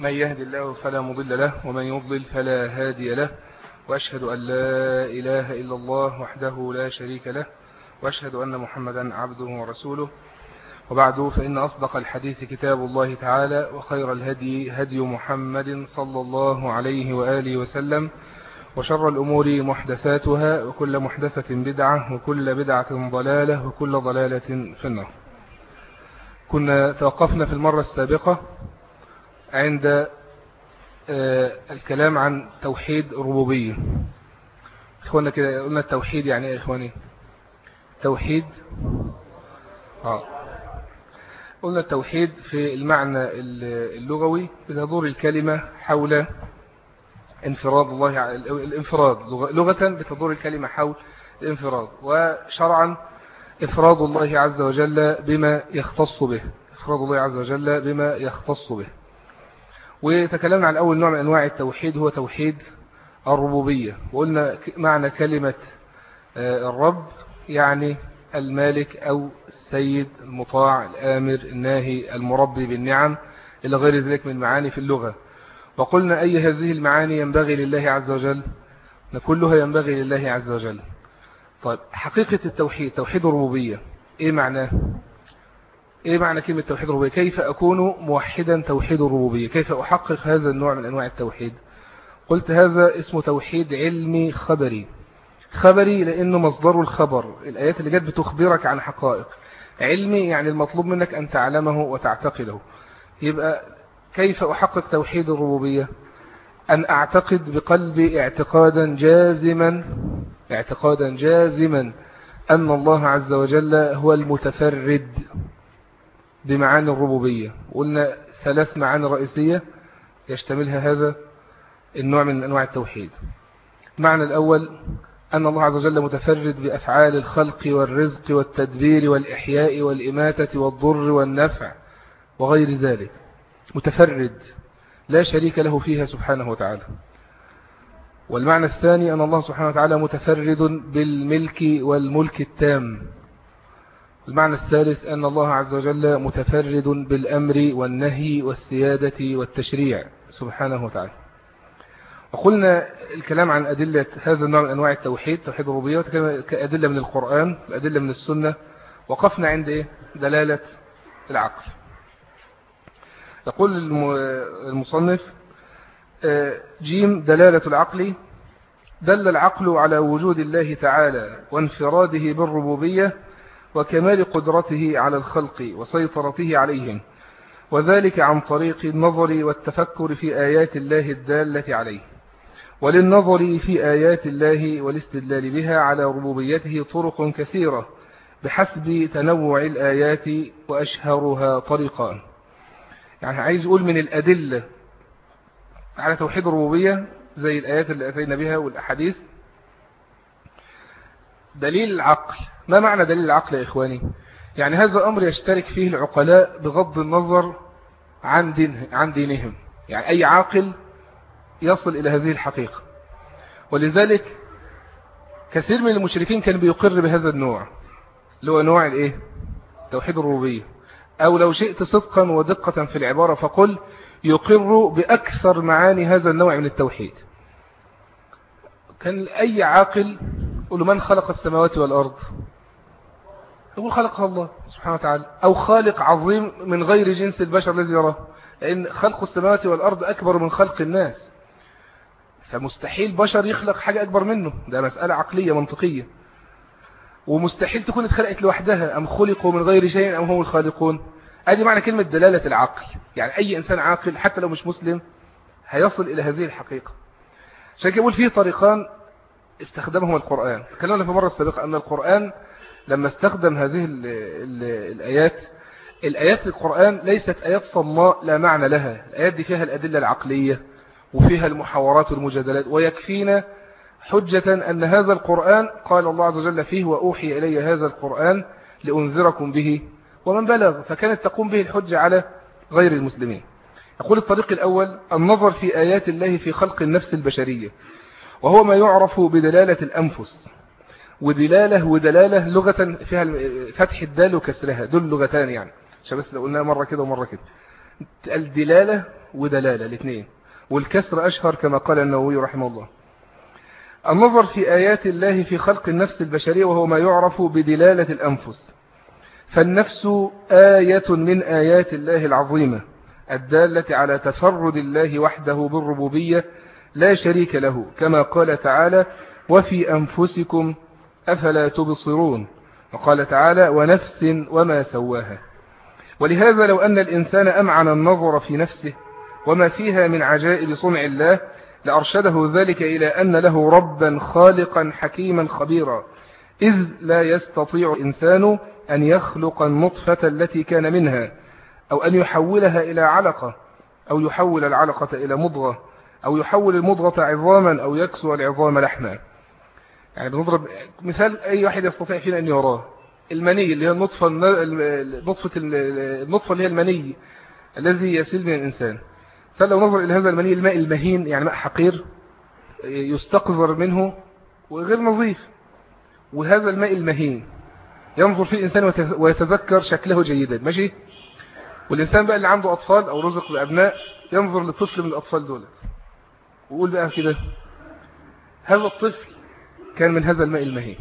من يهد الله فلا مضل له ومن يضلل فلا هادي له. وأشهد أن لا إله إلا الله وحده لا شريك له وأشهد أن محمدا عبده ورسوله. وبعد فإن أصدق الحديث كتاب الله تعالى وخير الهدي هدي محمد صلى الله عليه وآله وسلم وشر الأمور محدثاتها وكل محدثة بدعة وكل بدعة ضلالة وكل ضلالة في النار. كنا توقفنا في المرة السابقة عند آه، الكلام عن توحيد ربوبية اخوانا كده قلنا التوحيد يعني إيه إخواني؟ توحيد. آه. قلنا التوحيد في المعنى اللغوي بتدور الكلمة حول انفراد الله الانفراد. لغة بتدور الكلمة حول الانفراد. وشرعا إفراد الله عز وجل بما يختص به. إفراد الله عز وجل بما يختص به. وتكلمنا عن أول نوع من أنواع التوحيد هو توحيد الربوبية. وقلنا معنى كلمة آه، الرب يعني المالك أو السيد المطاع الآمر الناهي المربي بالنعم إلى غير ذلك من معاني في اللغة. وقلنا أي هذه المعاني ينبغي لله عز وجل؟ كلها ينبغي لله عز وجل. طيب حقيقة التوحيد توحيد الربوبية إيه معناه؟ إيه معنى كلمة توحيد الربوبية؟ كيف أكون موحدا توحيد الربوبية؟ كيف أحقق هذا النوع من أنواع التوحيد؟ قلت هذا اسمه توحيد علمي خبري. خبري لأنه مصدر الخبر. الآيات اللي جت بتخبرك عن حقائق. علمي يعني المطلوب منك أن تعلمه وتعتقده. يبقى كيف أحقق توحيد الربوبية؟ أن أعتقد بقلبي اعتقادا جازما اعتقادا جازما أن الله عز وجل هو المتفرد. بمعاني الربوبية. وقلنا ثلاث معاني رئيسية يشتملها هذا النوع من أنواع التوحيد. معنى الأول أن الله عز وجل متفرد بأفعال الخلق والرزق والتدبير والإحياء والإماتة والضر والنفع وغير ذلك. متفرد. لا شريك له فيها سبحانه وتعالى. والمعنى الثاني أن الله سبحانه وتعالى متفرد بالملك والملك التام. المعنى الثالث أن الله عز وجل متفرد بالأمر والنهي والسيادة والتشريع سبحانه وتعالى. وقلنا الكلام عن أدلة هذا النوع من أنواع التوحيد توحيد الربوبية كأدلة من القرآن أدلة من السنة. وقفنا عند إيه؟ دلالة العقل. يقول المصنف آه، جيم دلالة العقل دل العقل على وجود الله تعالى وانفراده بالربوبية وكمال قدرته على الخلق وسيطرته عليهم وذلك عن طريق النظر والتفكر في آيات الله الدالة عليه وللنظر في آيات الله والاستدلال بها على ربوبيته طرق كثيرة بحسب تنوع الآيات وأشهرها طريقان يعني عايز أقول من الأدلة على توحيد الربوبية زي الآيات اللي أتينا بها والأحاديث دليل العقل. ما معنى دليل العقل يا إخواني؟ يعني هذا الأمر يشترك فيه العقلاء بغض النظر عن, دين عن دينهم. يعني أي عاقل يصل إلى هذه الحقيقة. ولذلك كثير من المشركين كان بيقر بهذا النوع اللي هو نوع الإيه؟ توحيد الربوبية. أو لو شئت صدقا ودقة في العبارة فقل يقر بأكثر معاني هذا النوع من التوحيد. كان أي عاقل قل من خلق السماوات والأرض؟ يقول خلقها الله سبحانه وتعالى. أو خالق عظيم من غير جنس البشر الذي يراه. لأن خلق السماوات والأرض أكبر من خلق الناس. فمستحيل بشر يخلق حاجة أكبر منه. ده مسألة عقلية منطقية. ومستحيل تكون اتخلقت لوحدها. أم خلقوا من غير شيء أم هم الخالقون. أدي معنى كلمة دلالة العقل. يعني أي إنسان عاقل حتى لو مش مسلم هيصل إلى هذه الحقيقة. عشان يقول فيه طريقان استخدمهما القرآن. تكلمنا في مرة السابقة أن القرآن لما استخدم هذه الـ الـ الآيات الآيات القرآن ليست آيات صماء لا معنى لها. الآيات دي فيها الأدلة العقلية وفيها المحاورات والمجادلات ويكفينا حجة أن هذا القرآن قال الله عز وجل فيه وأوحي إلي هذا القرآن لأنذركم به ومن بلغ فكانت تقوم به الحجة على غير المسلمين. يقول الطريق الأول النظر في آيات الله في خلق النفس البشرية وهو ما يعرف بدلالة الأنفس. ودلاله ودلاله لغة فيها فتح الدال وكسرها. دول لغتان يعني. عشان بس لو قلناها مرة كده ومرة كده. الدلالة ودلالة الاثنين. والكسر أشهر كما قال النووي رحمه الله. النظر في آيات الله في خلق النفس البشرية وهو ما يعرف بدلالة الأنفس. فالنفس آية من آيات الله العظيمة الدالة على تفرد الله وحده بالربوبية لا شريك له كما قال تعالى وفي أنفسكم أفلا تبصرون؟ وقال تعالى ونفس وما سواها. ولهذا لو أن الإنسان أمعن النظر في نفسه وما فيها من عجائب صنع الله لأرشده ذلك إلى أن له ربا خالقا حكيما خبيرا. إذ لا يستطيع الإنسان أن يخلق النطفة التي كان منها أو أن يحولها إلى علقة أو يحول العلقة إلى مضغة أو يحول المضغة عظاما أو يكسو العظام لحما. يعني بنضرب مثال أي واحد يستطيع فينا أن يراه. المني اللي هي النطفة النطفة النطفة اللي هي المني الذي يسيل من الإنسان. فلو نظر إلى هذا المني الماء المهين يعني ماء حقير يستقذر منه وغير نظيف. وهذا الماء المهين ينظر فيه الإنسان ويتذكر شكله جيدا. ماشي؟ والإنسان بقى اللي عنده أطفال أو رزق بأبناء ينظر لطفل من الأطفال دول ويقول بقى كده هذا الطفل كان من هذا الماء المهين.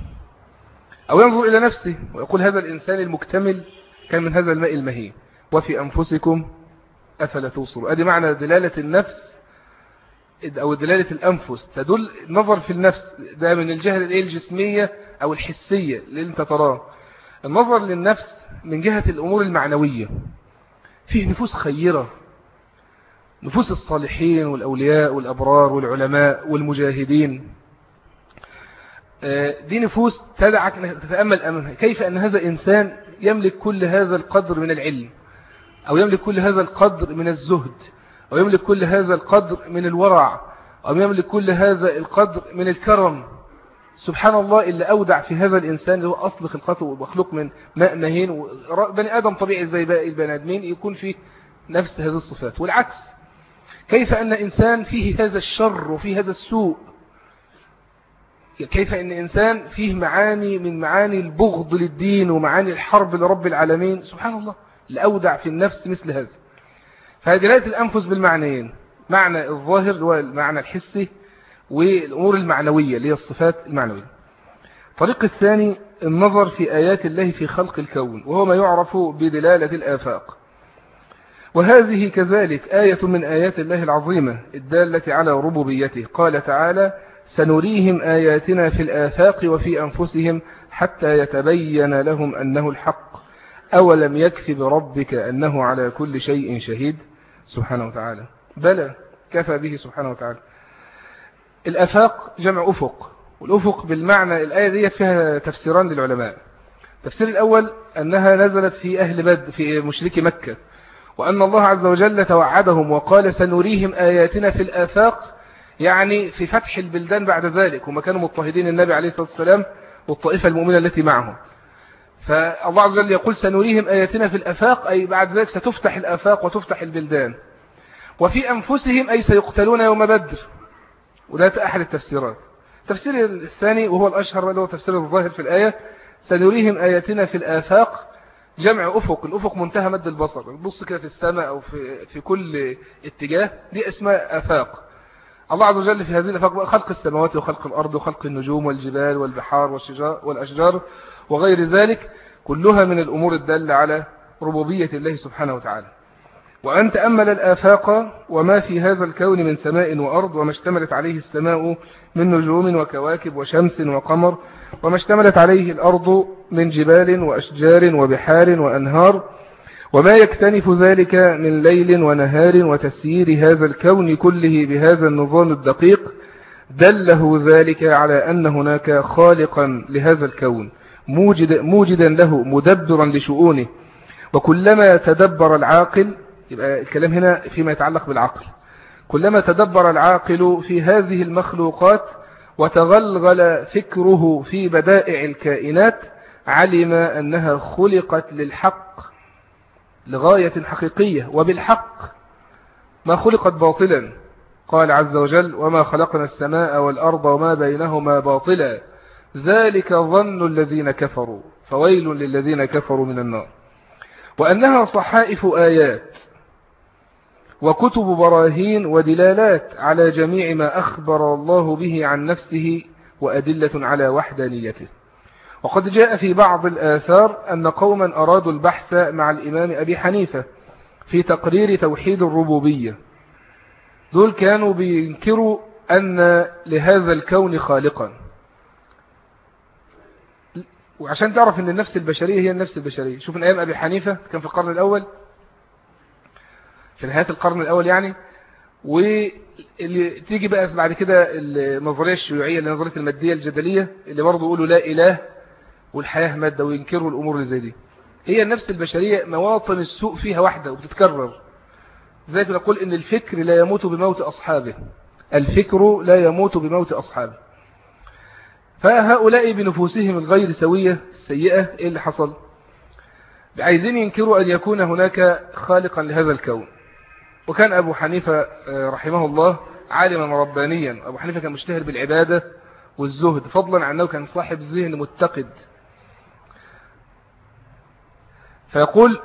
أو ينظر إلى نفسه ويقول هذا الإنسان المكتمل كان من هذا الماء المهين. وفي أنفسكم أفلا توصلوا هذه معنى دلالة النفس أو دلالة الأنفس. تدل نظر في النفس ده من الجهة الجسمية أو الحسية اللي أنت تراه. النظر للنفس من جهة الأمور المعنوية. فيه نفوس خيرة. نفوس الصالحين والأولياء والأبرار والعلماء والمجاهدين. دي نفوس تدعك تتأمل أمامها. كيف أن هذا إنسان يملك كل هذا القدر من العلم؟ أو يملك كل هذا القدر من الزهد؟ أو يملك كل هذا القدر من الورع؟ أو يملك كل هذا القدر من الكرم؟ سبحان الله اللي أودع في هذا الإنسان اللي هو أصل خلقته ومخلوق من ماء مهين. بني آدم طبيعي زي باقي البني آدمين يكون فيه نفس هذه الصفات. والعكس كيف أن إنسان فيه هذا الشر وفيه هذا السوء؟ كيف إن إنسان فيه معاني من معاني البغض للدين ومعاني الحرب لرب العالمين؟ سبحان الله الأودع في النفس مثل هذا. فهذه الأنفس بالمعنيين معنى الظاهر هو المعنى الحسي والأمور المعنوية اللي هي الصفات المعنوية. الطريق الثاني النظر في آيات الله في خلق الكون وهو ما يعرف بدلالة الآفاق. وهذه كذلك آية من آيات الله العظيمة الدالة على ربوبيته. قال تعالى سنريهم آياتنا في الآفاق وفي أنفسهم حتى يتبين لهم أنه الحق. أولم يكفي بربك أنه على كل شيء شهيد؟ سبحانه وتعالى. بلى كفى به سبحانه وتعالى. الأفاق جمع أفق. والأفق بالمعنى الآية دي فيها تفسيران للعلماء. التفسير الأول أنها نزلت في أهل بد في مشرك مكة وأن الله عز وجل توعدهم وقال سنريهم آياتنا في الآفاق يعني في فتح البلدان بعد ذلك وما كانوا مضطهدين النبي عليه الصلاة والسلام والطائفة المؤمنة التي معهم. فالله عز وجل يقول سنريهم آياتنا في الأفاق أي بعد ذلك ستفتح الأفاق وتفتح البلدان. وفي أنفسهم أي سيقتلون يوم بدر. وده أحد التفسيرات. التفسير الثاني وهو الأشهر اللي هو تفسير الظاهر في الآية سنريهم آياتنا في الآفاق. جمع أفق الأفق منتهى مد البصر. بص كده في السماء أو في, في كل اتجاه دي اسمها آفاق. الله عز وجل في هذه الأفاق خلق السماوات وخلق الأرض وخلق النجوم والجبال والبحار والأشجار وغير ذلك كلها من الأمور الدالة على ربوبية الله سبحانه وتعالى. وأن تأمل الآفاق وما في هذا الكون من سماء وأرض وما اشتملت عليه السماء من نجوم وكواكب وشمس وقمر وما اشتملت عليه الأرض من جبال وأشجار وبحار وأنهار وما يكتنف ذلك من ليل ونهار وتسيير هذا الكون كله بهذا النظام الدقيق دله ذلك على أن هناك خالقا لهذا الكون موجد موجدا له مدبرا لشؤونه. وكلما تدبر العاقل يبقى الكلام هنا فيما يتعلق بالعقل. كلما تدبر العاقل في هذه المخلوقات وتغلغل فكره في بدائع الكائنات علم أنها خلقت للحق. لغاية حقيقية وبالحق. ما خلقت باطلا قال عز وجل وما خلقنا السماء والأرض وما بينهما باطلا. ذلك ظن الذين كفروا فويل للذين كفروا من النار. وأنها صحائف آيات وكتب براهين ودلالات على جميع ما أخبر الله به عن نفسه وأدلة على وحدانيته. وقد جاء في بعض الآثار أن قوما أرادوا البحث مع الإمام أبي حنيفة في تقرير توحيد الربوبية. دول كانوا بينكروا أن لهذا الكون خالقا. وعشان تعرف أن النفس البشرية هي النفس البشرية. شوف من أيام أبي حنيفة كان في القرن الأول في نهاية القرن الأول يعني وتيجي بقى بعد كده النظرية الشيوعية اللي نظرية المادية الجدلية اللي برضو يقولوا لا إله والحياة مادة وينكروا الأمور اللي زي دي. هي النفس البشرية مواطن السوء فيها واحدة وبتتكرر. ذلك نقول إن الفكر لا يموت بموت أصحابه. الفكر لا يموت بموت أصحابه. فهؤلاء بنفوسهم الغير سوية السيئة إيه اللي حصل؟ عايزين ينكروا أن يكون هناك خالقا لهذا الكون. وكان أبو حنيفة آه، رحمه الله عالما ربانيا. أبو حنيفة كان مشتهر بالعبادة والزهد. فضلا عن أنه كان صاحب ذهن متقد. فيقول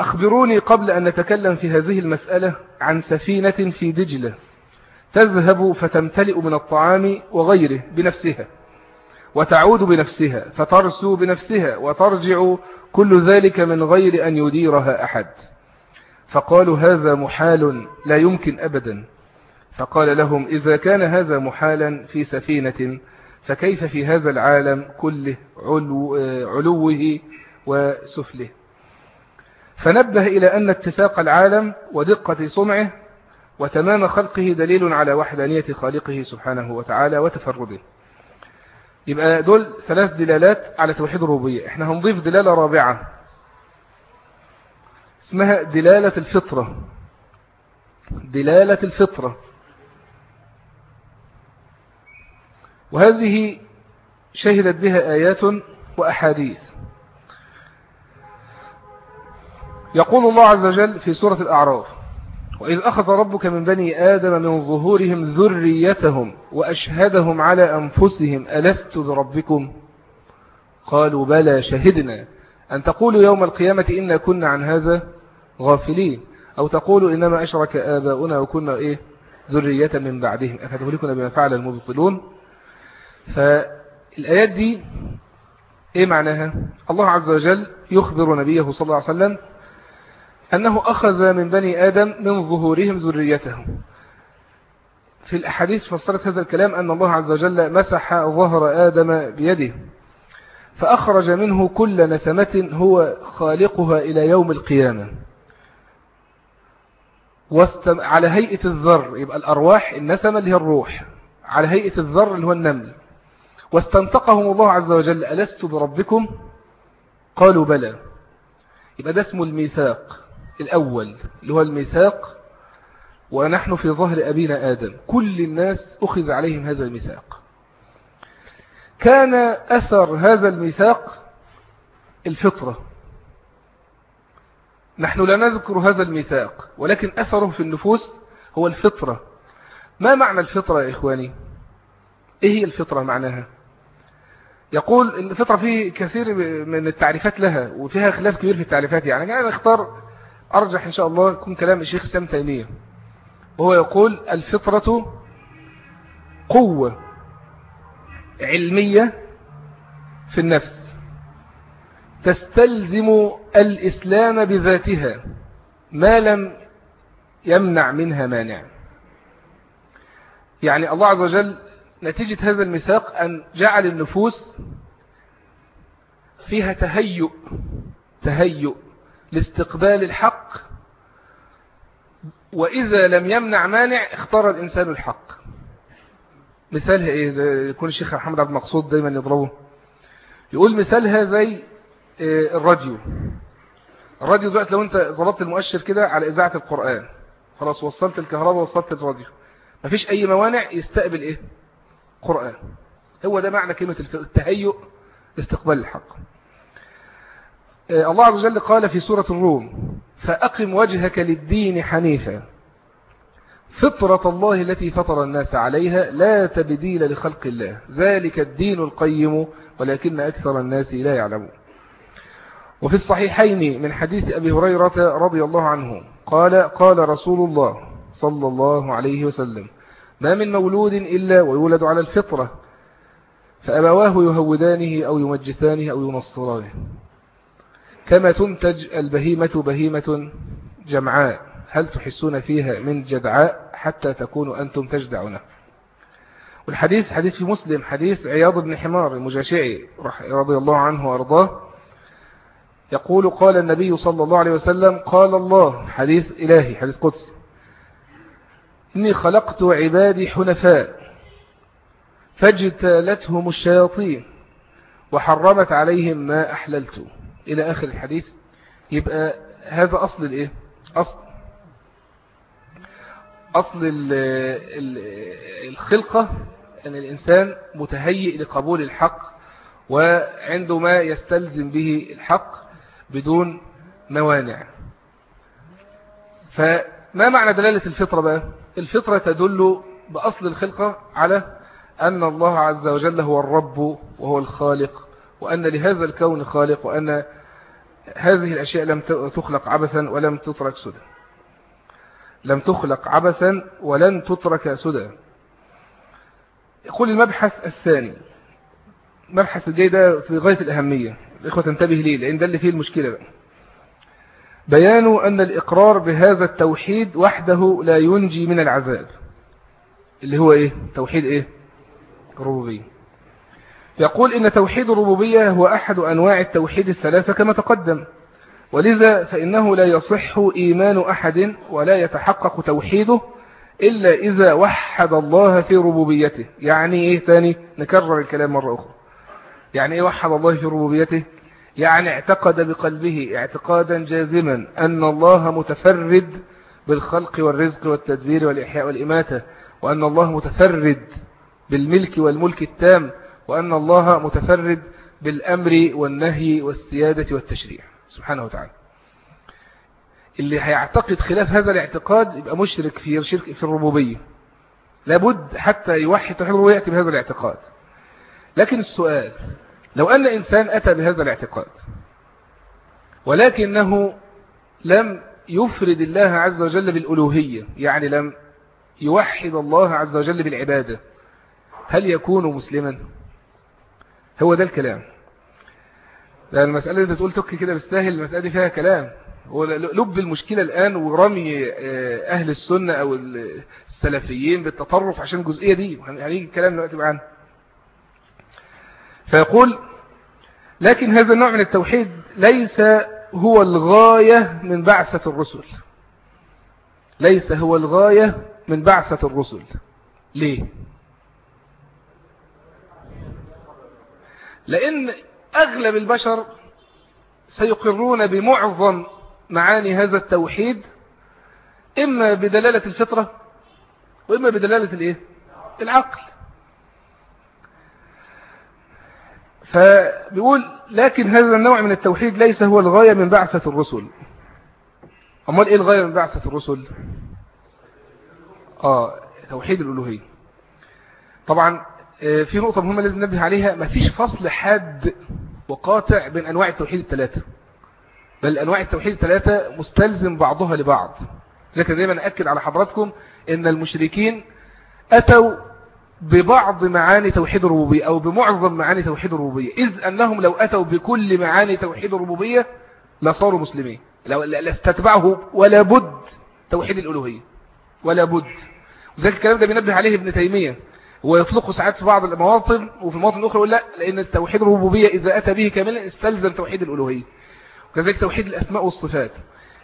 أخبروني قبل أن نتكلم في هذه المسألة عن سفينة في دجلة تذهب فتمتلئ من الطعام وغيره بنفسها وتعود بنفسها فترسو بنفسها وترجع كل ذلك من غير أن يديرها أحد. فقالوا هذا محال لا يمكن أبدا. فقال لهم إذا كان هذا محالا في سفينة فكيف في هذا العالم كله علو آه، علوه وسفله. فنبه إلى أن اتساق العالم ودقة صنعه وتمام خلقه دليل على وحدانية خالقه سبحانه وتعالى وتفرده. يبقى دول ثلاث دلالات على توحيد الروبية إحنا هنضيف دلالة رابعة. اسمها دلالة الفطرة. دلالة الفطرة. وهذه شهدت بها آيات وأحاديث. يقول الله عز وجل في سورة الأعراف وإذ أخذ ربك من بني آدم من ظهورهم ذريتهم وأشهدهم على أنفسهم ألست بربكم؟ قالوا بلى شهدنا. أن تقولوا يوم القيامة إنا كنا عن هذا غافلين أو تقولوا إنما أشرك آباؤنا وكنا إيه؟ ذرية من بعدهم. أفتهلكنا بما فعل المبطلون؟ فالآيات دي إيه معناها؟ الله عز وجل يخبر نبيه صلى الله عليه وسلم أنه أخذ من بني آدم من ظهورهم ذريتهم. في الأحاديث فسرت هذا الكلام أن الله عز وجل مسح ظهر آدم بيده. فأخرج منه كل نسمة هو خالقها إلى يوم القيامة. على هيئة الذر يبقى الأرواح النسمة اللي هي الروح. على هيئة الذر اللي هو النمل. واستنطقهم الله عز وجل ألست بربكم؟ قالوا بلى. يبقى ده اسمه الميثاق. الأول اللي هو الميثاق ونحن في ظهر أبينا آدم. كل الناس أخذ عليهم هذا الميثاق. كان أثر هذا الميثاق الفطرة. نحن لا نذكر هذا الميثاق ولكن أثره في النفوس هو الفطرة. ما معنى الفطرة يا إخواني؟ إيه هي الفطرة معناها؟ يقول الفطرة فيه كثير من التعريفات لها وفيها خلاف كبير في التعريفات. يعني أنا أختار أرجح إن شاء الله يكون كلام الشيخ سام تيمية. وهو يقول الفطرة قوة علمية في النفس. تستلزم الإسلام بذاتها ما لم يمنع منها مانع. يعني الله عز وجل نتيجة هذا المساق أن جعل النفوس فيها تهيؤ تهيؤ. لاستقبال الحق وإذا لم يمنع مانع اختار الإنسان الحق. مثالها إيه يكون الشيخ محمد عبد المقصود دايما يضربه. يقول مثالها زي آه، الراديو. الراديو دلوقتي لو أنت ضربت المؤشر كده على إذاعة القرآن خلاص وصلت الكهرباء وصلت الراديو. مفيش أي موانع يستقبل إيه؟ قرآن. هو ده معنى كلمة التهيؤ استقبال الحق. آه، الله عز وجل قال في سورة الروم فأقم وجهك للدين حنيفا فطرة الله التي فطر الناس عليها لا تبديل لخلق الله ذلك الدين القيم ولكن أكثر الناس لا يعلمون. وفي الصحيحين من حديث أبي هريرة رضي الله عنه قال قال رسول الله صلى الله عليه وسلم ما من مولود إلا ويولد على الفطرة فأبواه يهودانه أو يمجسانه أو ينصرانه. كما تنتج البهيمة بهيمة جمعاء. هل تحسون فيها من جدعاء حتى تكونوا أنتم تجدعون؟ والحديث حديث في مسلم حديث عياض بن حمار المجاشعي رضي الله عنه وأرضاه. يقول قال النبي صلى الله عليه وسلم قال الله حديث إلهي حديث قدسي إني خلقت عبادي حنفاء فاجتالتهم الشياطين وحرمت عليهم ما أحللته إلى آخر الحديث. يبقى هذا أصل الإيه؟ أصل. أصل الخلقة أن الإنسان متهيئ لقبول الحق وعنده ما يستلزم به الحق بدون موانع. فما معنى دلالة الفطرة بقى؟ الفطرة تدل بأصل الخلقة على أن الله عز وجل هو الرب وهو الخالق. وأن لهذا الكون خالق وأن هذه الأشياء لم تخلق عبثا ولم تترك سدى. لم تخلق عبثا ولن تترك سدى. يقول المبحث الثاني مبحث الجاي ده في غاية الأهمية. الإخوة تنتبه ليه؟ لأن ده اللي فيه المشكلة بقى. بيان أن الإقرار بهذا التوحيد وحده لا ينجي من العذاب. اللي هو إيه؟ توحيد إيه؟ ربوبية. يقول إن توحيد الربوبية هو أحد أنواع التوحيد الثلاثة كما تقدم. ولذا فإنه لا يصح إيمان أحد ولا يتحقق توحيده إلا إذا وحد الله في ربوبيته. يعني إيه ثاني؟ نكرر الكلام مرة أخرى. يعني إيه وحد الله في ربوبيته؟ يعني اعتقد بقلبه اعتقادا جازما أن الله متفرد بالخلق والرزق والتدبير والإحياء والإماتة وأن الله متفرد بالملك والملك التام وأن الله متفرد بالأمر والنهي والسيادة والتشريع. سبحانه وتعالى. اللي هيعتقد خلاف هذا الاعتقاد يبقى مشرك في شرك في الربوبية. لابد حتى يوحي توحيد الربوبية يأتي بهذا الاعتقاد. لكن السؤال لو أن إنسان أتى بهذا الاعتقاد ولكنه لم يفرد الله عز وجل بالألوهية يعني لم يوحد الله عز وجل بالعبادة هل يكون مسلما؟ هو ده الكلام. لأن المسألة اللي بتقول تكي كده بستاهل المسألة دي فيها كلام. لب المشكلة الآن ورمي آه، أهل السنة أو السلفيين بالتطرف عشان الجزئية دي. هنيجي الكلام دلوقتي بقى عنه فيقول لكن هذا النوع من التوحيد ليس هو الغاية من بعثة الرسل. ليس هو الغاية من بعثة الرسل. ليه؟ لأن أغلب البشر سيقرون بمعظم معاني هذا التوحيد إما بدلالة الفطرة وإما بدلالة الإيه؟ العقل. فبيقول لكن هذا النوع من التوحيد ليس هو الغاية من بعثة الرسل. أمال إيه الغاية من بعثة الرسل؟ آه توحيد الألوهية. طبعا آه، في نقطة مهمة لازم ننبه عليها مفيش فصل حاد وقاطع بين أنواع التوحيد الثلاثة بل أنواع التوحيد الثلاثة مستلزم بعضها لبعض. لكن دايما أكد على حضراتكم أن المشركين أتوا ببعض معاني توحيد الربوبية أو بمعظم معاني توحيد الربوبية. إذ أنهم لو أتوا بكل معاني توحيد الربوبية لصاروا مسلمين. لاستتبعه ولا بد توحيد الألوهية. ولا بد. وذلك الكلام ده بينبه عليه ابن تيمية. هو ساعات في بعض المواطن وفي المواطن الأخرى يقول لا لأن التوحيد الربوبية إذا أتى به كاملا استلزم توحيد الألوهية. وكذلك توحيد الأسماء والصفات.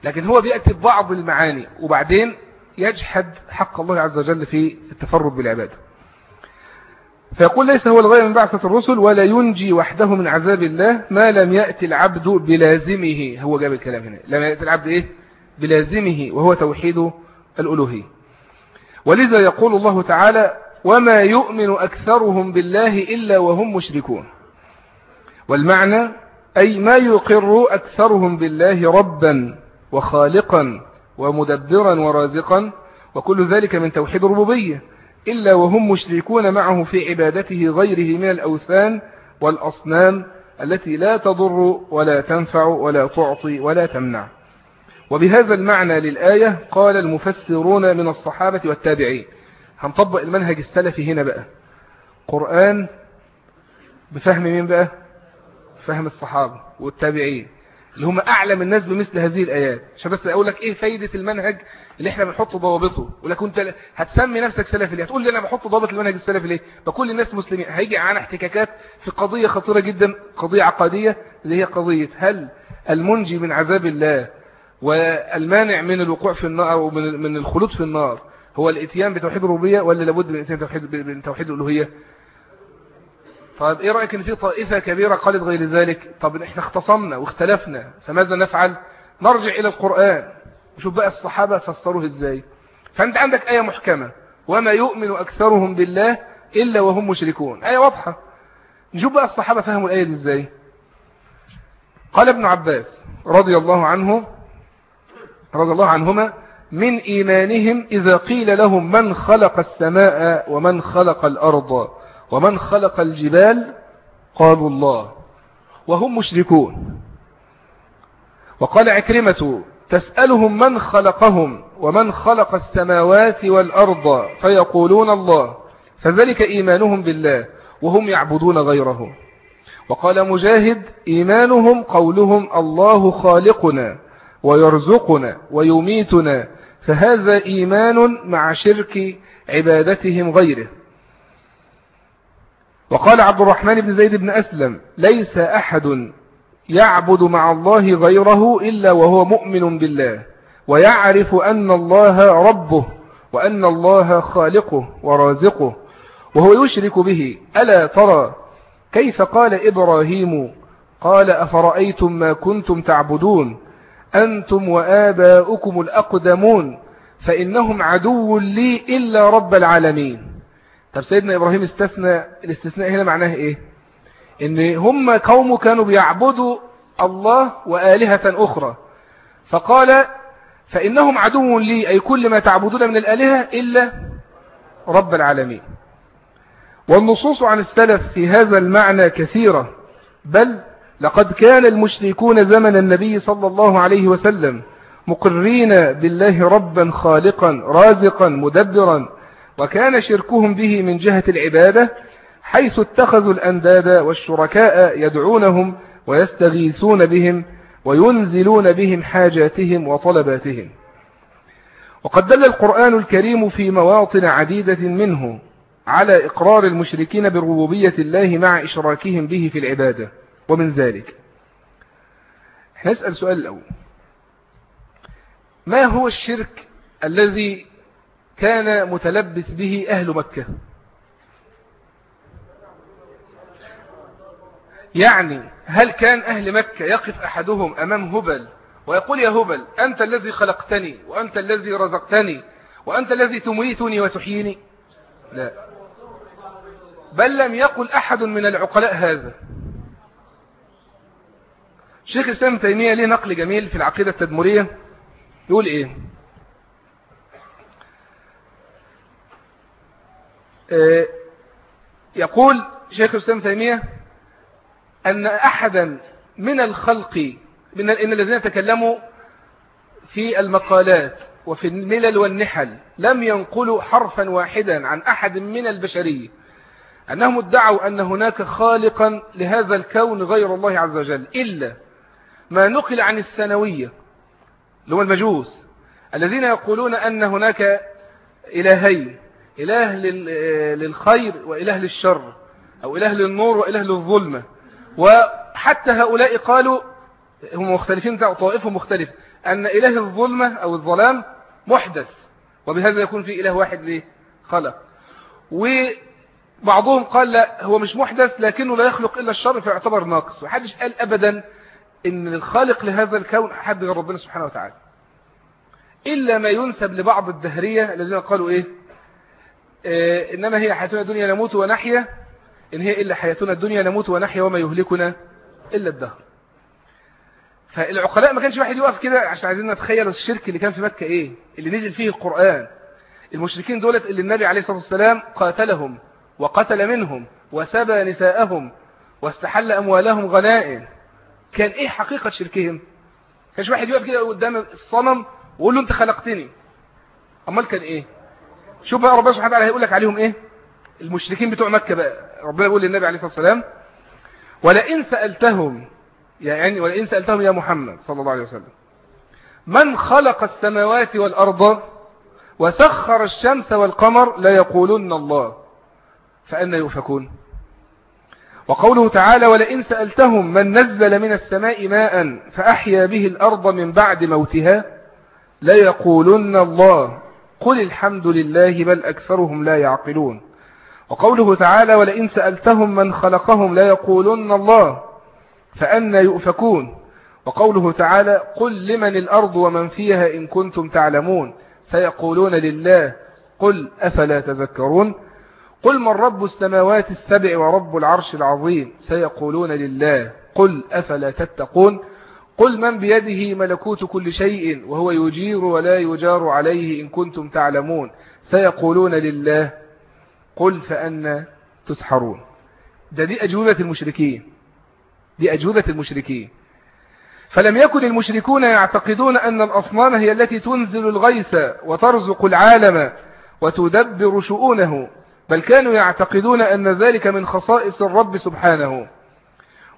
لكن هو بيأتي ببعض المعاني وبعدين يجحد حق الله عز وجل في التفرد بالعبادة. فيقول ليس هو الغاية من بعثة الرسل ولا ينجي وحده من عذاب الله ما لم يأتي العبد بلازمه. هو جاب الكلام هنا. لم يأتي العبد إيه؟ بلازمه وهو توحيد الألوهية. ولذا يقول الله تعالى وما يؤمن أكثرهم بالله إلا وهم مشركون. والمعنى أي ما يقر أكثرهم بالله ربا وخالقا ومدبرا ورازقا وكل ذلك من توحيد الربوبية إلا وهم مشركون معه في عبادته غيره من الأوثان والأصنام التي لا تضر ولا تنفع ولا تعطي ولا تمنع. وبهذا المعنى للآية قال المفسرون من الصحابة والتابعين هنطبق المنهج السلفي هنا بقى. قرآن بفهم مين بقى؟ فهم الصحابة والتابعين اللي هم أعلم الناس بمثل هذه الآيات. عشان بس أقول لك إيه فايدة المنهج اللي إحنا بنحط ضوابطه؟ ولكن أنت هتسمي نفسك سلفي ليه؟ هتقول لي أنا بحط ضابط المنهج السلفي ليه؟ بكل الناس مسلمين. هيجي عن احتكاكات في قضية خطيرة جدا قضية عقادية اللي هي قضية هل المنجي من عذاب الله والمانع من الوقوع في النار ومن من الخلود في النار؟ هو الإتيان بتوحيد الربوبية ولا لابد من الاتيان بتوحيد الألوهية؟ طب إيه رأيك إن في طائفة كبيرة قالت غير ذلك؟ طب إحنا اختصمنا واختلفنا فماذا نفعل؟ نرجع إلى القرآن وشوف بقى الصحابة فسروه إزاي. فأنت عندك آية محكمة وما يؤمن أكثرهم بالله إلا وهم مشركون. آية واضحة. نشوف بقى الصحابة فهموا الآية دي إزاي. قال ابن عباس رضي الله عنه رضي الله عنهما من إيمانهم إذا قيل لهم من خلق السماء ومن خلق الأرض ومن خلق الجبال قالوا الله وهم مشركون. وقال عكرمة تسألهم من خلقهم ومن خلق السماوات والأرض فيقولون الله فذلك إيمانهم بالله وهم يعبدون غيره. وقال مجاهد إيمانهم قولهم الله خالقنا ويرزقنا ويميتنا فهذا إيمان مع شرك عبادتهم غيره. وقال عبد الرحمن بن زيد بن أسلم ليس أحد يعبد مع الله غيره إلا وهو مؤمن بالله ويعرف أن الله ربه وأن الله خالقه ورازقه وهو يشرك به. ألا ترى كيف قال إبراهيم؟ قال أفرأيتم ما كنتم تعبدون؟ أنتم وآباؤكم الأقدمون فإنهم عدو لي إلا رب العالمين. طب سيدنا إبراهيم استثنى الاستثناء هنا معناه إيه؟ إن هم قوم كانوا بيعبدوا الله وآلهة أخرى. فقال فإنهم عدو لي أي كل ما تعبدون من الآلهة إلا رب العالمين. والنصوص عن السلف في هذا المعنى كثيرة بل لقد كان المشركون زمن النبي صلى الله عليه وسلم مقرين بالله ربا خالقا رازقا مدبرا. وكان شركهم به من جهة العبادة حيث اتخذوا الأنداد والشركاء يدعونهم ويستغيثون بهم وينزلون بهم حاجاتهم وطلباتهم. وقد دل القرآن الكريم في مواطن عديدة منه على إقرار المشركين بربوبية الله مع إشراكهم به في العبادة. ومن ذلك. إحنا نسأل سؤال الأول. ما هو الشرك الذي كان متلبس به أهل مكة؟ يعني هل كان أهل مكة يقف أحدهم أمام هبل ويقول يا هبل أنت الذي خلقتني وأنت الذي رزقتني وأنت الذي تميتني وتحييني؟ لا. بل لم يقل أحد من العقلاء هذا. شيخ الإسلام تيمية ليه نقل جميل في العقيدة التدمرية يقول إيه؟ آه، يقول شيخ الإسلام تيمية أن أحدا من الخلق من إن الذين تكلموا في المقالات وفي الملل والنحل لم ينقلوا حرفا واحدا عن أحد من البشرية أنهم ادعوا أن هناك خالقا لهذا الكون غير الله عز وجل إلا ما نقل عن السنوية اللي هو المجوس الذين يقولون أن هناك إلهين إله للخير وإله للشر أو إله للنور وإله للظلمة. وحتى هؤلاء قالوا هم مختلفين طائفهم مختلف أن إله الظلمة أو الظلام محدث وبهذا يكون في إله واحد لخلق. وبعضهم قال لا هو مش محدث لكنه لا يخلق إلا الشر فيعتبر ناقص. وحدش قال أبدا إن الخالق لهذا الكون احد غير ربنا سبحانه وتعالى. إلا ما ينسب لبعض الدهرية الذين قالوا إيه؟, إيه؟ إنما هي حياتنا الدنيا نموت ونحيا. إن هي إلا حياتنا الدنيا نموت ونحيا وما يهلكنا إلا الدهر. فالعقلاء ما كانش واحد يقف كده عشان عايزين نتخيل الشرك اللي كان في مكة إيه؟ اللي نزل فيه القرآن. المشركين دولت اللي النبي عليه الصلاة والسلام قاتلهم وقتل منهم وسبى نساءهم واستحل أموالهم غنائم. كان إيه حقيقة شركهم؟ كانش واحد يقف كده قدام الصنم ويقول له أنت خلقتني. أمال كان إيه؟ شوف بقى ربنا سبحانه وتعالى هيقول لك عليهم إيه؟ المشركين بتوع مكة بقى. ربنا يقول للنبي عليه الصلاة والسلام ولئن سألتهم يعني ولئن سألتهم يا محمد صلى الله عليه وسلم. من خلق السماوات والأرض وسخر الشمس والقمر لا يقولون الله فأنا يؤفكون. وقوله تعالى ولئن سألتهم من نزل من السماء ماء فأحيا به الأرض من بعد موتها ليقولن الله قل الحمد لله بل أكثرهم لا يعقلون وقوله تعالى ولئن سألتهم من خلقهم ليقولن الله فأنا يؤفكون وقوله تعالى قل لمن الأرض ومن فيها إن كنتم تعلمون سيقولون لله قل أفلا تذكرون قل من رب السماوات السبع ورب العرش العظيم؟ سيقولون لله. قل أفلا تتقون؟ قل من بيده ملكوت كل شيء وهو يجير ولا يجار عليه إن كنتم تعلمون. سيقولون لله. قل فأنا تسحرون. ده دي أجوبة المشركين. دي أجوبة المشركين. فلم يكن المشركون يعتقدون أن الأصنام هي التي تنزل الغيث وترزق العالم وتدبر شؤونه. بل كانوا يعتقدون أن ذلك من خصائص الرب سبحانه.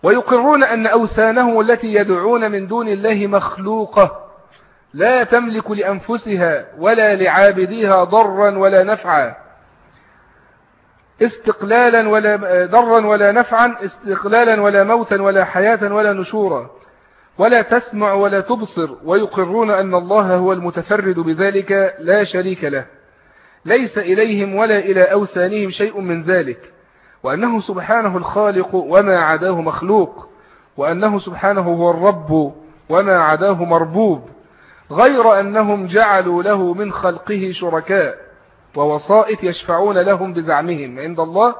ويقرون أن أوثانهم التي يدعون من دون الله مخلوقة. لا تملك لأنفسها ولا لعابديها ضرا ولا نفعا. استقلالا ولا ضرا ولا نفعا استقلالا ولا موتا ولا حياة ولا نشورا. ولا تسمع ولا تبصر. ويقرون أن الله هو المتفرد بذلك لا شريك له. ليس إليهم ولا إلى أوثانهم شيء من ذلك وأنه سبحانه الخالق وما عداه مخلوق وأنه سبحانه هو الرب وما عداه مربوب غير أنهم جعلوا له من خلقه شركاء ووسائط يشفعون لهم بزعمهم عند الله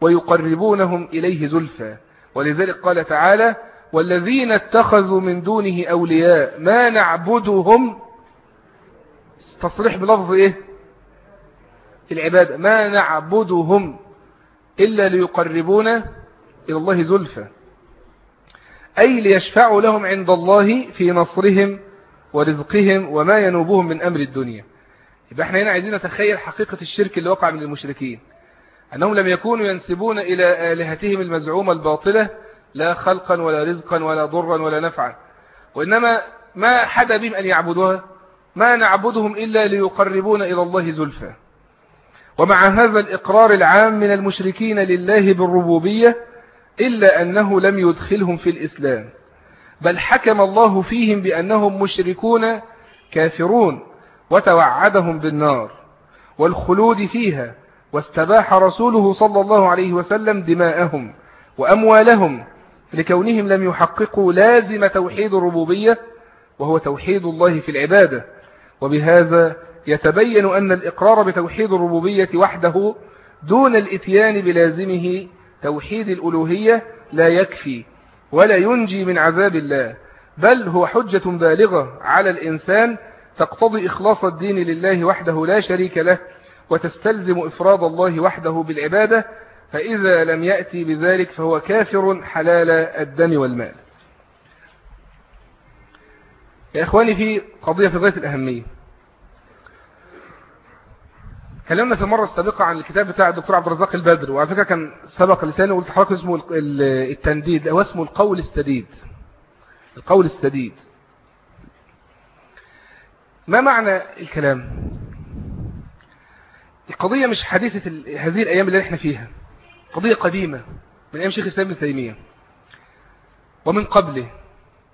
ويقربونهم إليه زلفا ولذلك قال تعالى والذين اتخذوا من دونه أولياء ما نعبدهم تصريح بلفظ إيه؟ العبادة ما نعبدهم إلا ليقربونا إلى الله زلفى. أي ليشفعوا لهم عند الله في نصرهم ورزقهم وما ينوبهم من أمر الدنيا. يبقى إحنا هنا عايزين نتخيل حقيقة الشرك اللي وقع من المشركين. أنهم لم يكونوا ينسبون إلى آلهتهم المزعومة الباطلة لا خلقا ولا رزقا ولا ضرا ولا نفعا. وإنما ما حدا بهم أن يعبدوها؟ ما نعبدهم إلا ليقربون إلى الله زلفا ومع هذا الإقرار العام من المشركين لله بالربوبية إلا أنه لم يدخلهم في الإسلام. بل حكم الله فيهم بأنهم مشركون كافرون وتوعدهم بالنار والخلود فيها واستباح رسوله صلى الله عليه وسلم دماءهم وأموالهم لكونهم لم يحققوا لازم توحيد الربوبية وهو توحيد الله في العبادة. وبهذا يتبين أن الإقرار بتوحيد الربوبية وحده دون الإتيان بلازمه توحيد الألوهية لا يكفي ولا ينجي من عذاب الله بل هو حجة بالغة على الإنسان تقتضي إخلاص الدين لله وحده لا شريك له وتستلزم إفراد الله وحده بالعبادة فإذا لم يأتي بذلك فهو كافر حلال الدم والمال. يا إخواني في قضية في غاية الأهمية. كلمنا في المرة السابقة عن الكتاب بتاع الدكتور عبد الرزاق البدر وعلى فكرة كان سبق لساني وقلت حركة اسمه التنديد أو اسمه القول السديد. القول السديد. ما معنى الكلام؟ القضية مش حديثة هذه الأيام اللي إحنا فيها. قضية قديمة من أيام شيخ الإسلام ابن تيمية. ومن قبله.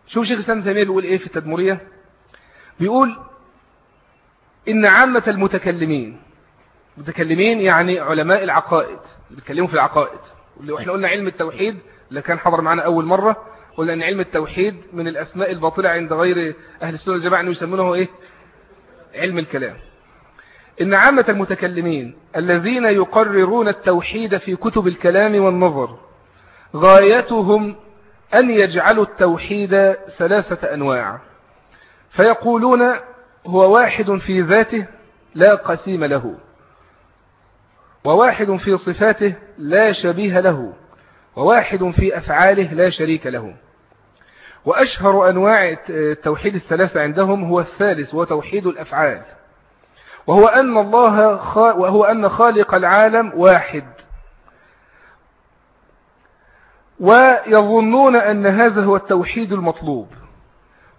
شوف شيخ الإسلام ابن تيمية بيقول إيه في التدمرية؟ بيقول إن عامة المتكلمين متكلمين يعني علماء العقائد اللي بيتكلموا في العقائد. وإحنا قلنا علم التوحيد اللي كان حضر معنا أول مرة قلنا أن علم التوحيد من الأسماء الباطلة عند غير أهل السنة والجماعة أنه يسمونه إيه؟ علم الكلام. إن عامة المتكلمين الذين يقررون التوحيد في كتب الكلام والنظر غايتهم أن يجعلوا التوحيد ثلاثة أنواع. فيقولون هو واحد في ذاته لا قسيم له. وواحد في صفاته لا شبيه له وواحد في أفعاله لا شريك له. وأشهر أنواع التوحيد الثلاثة عندهم هو الثالث وتوحيد الأفعال. وهو أن, الله وهو أن خالق العالم واحد. ويظنون أن هذا هو التوحيد المطلوب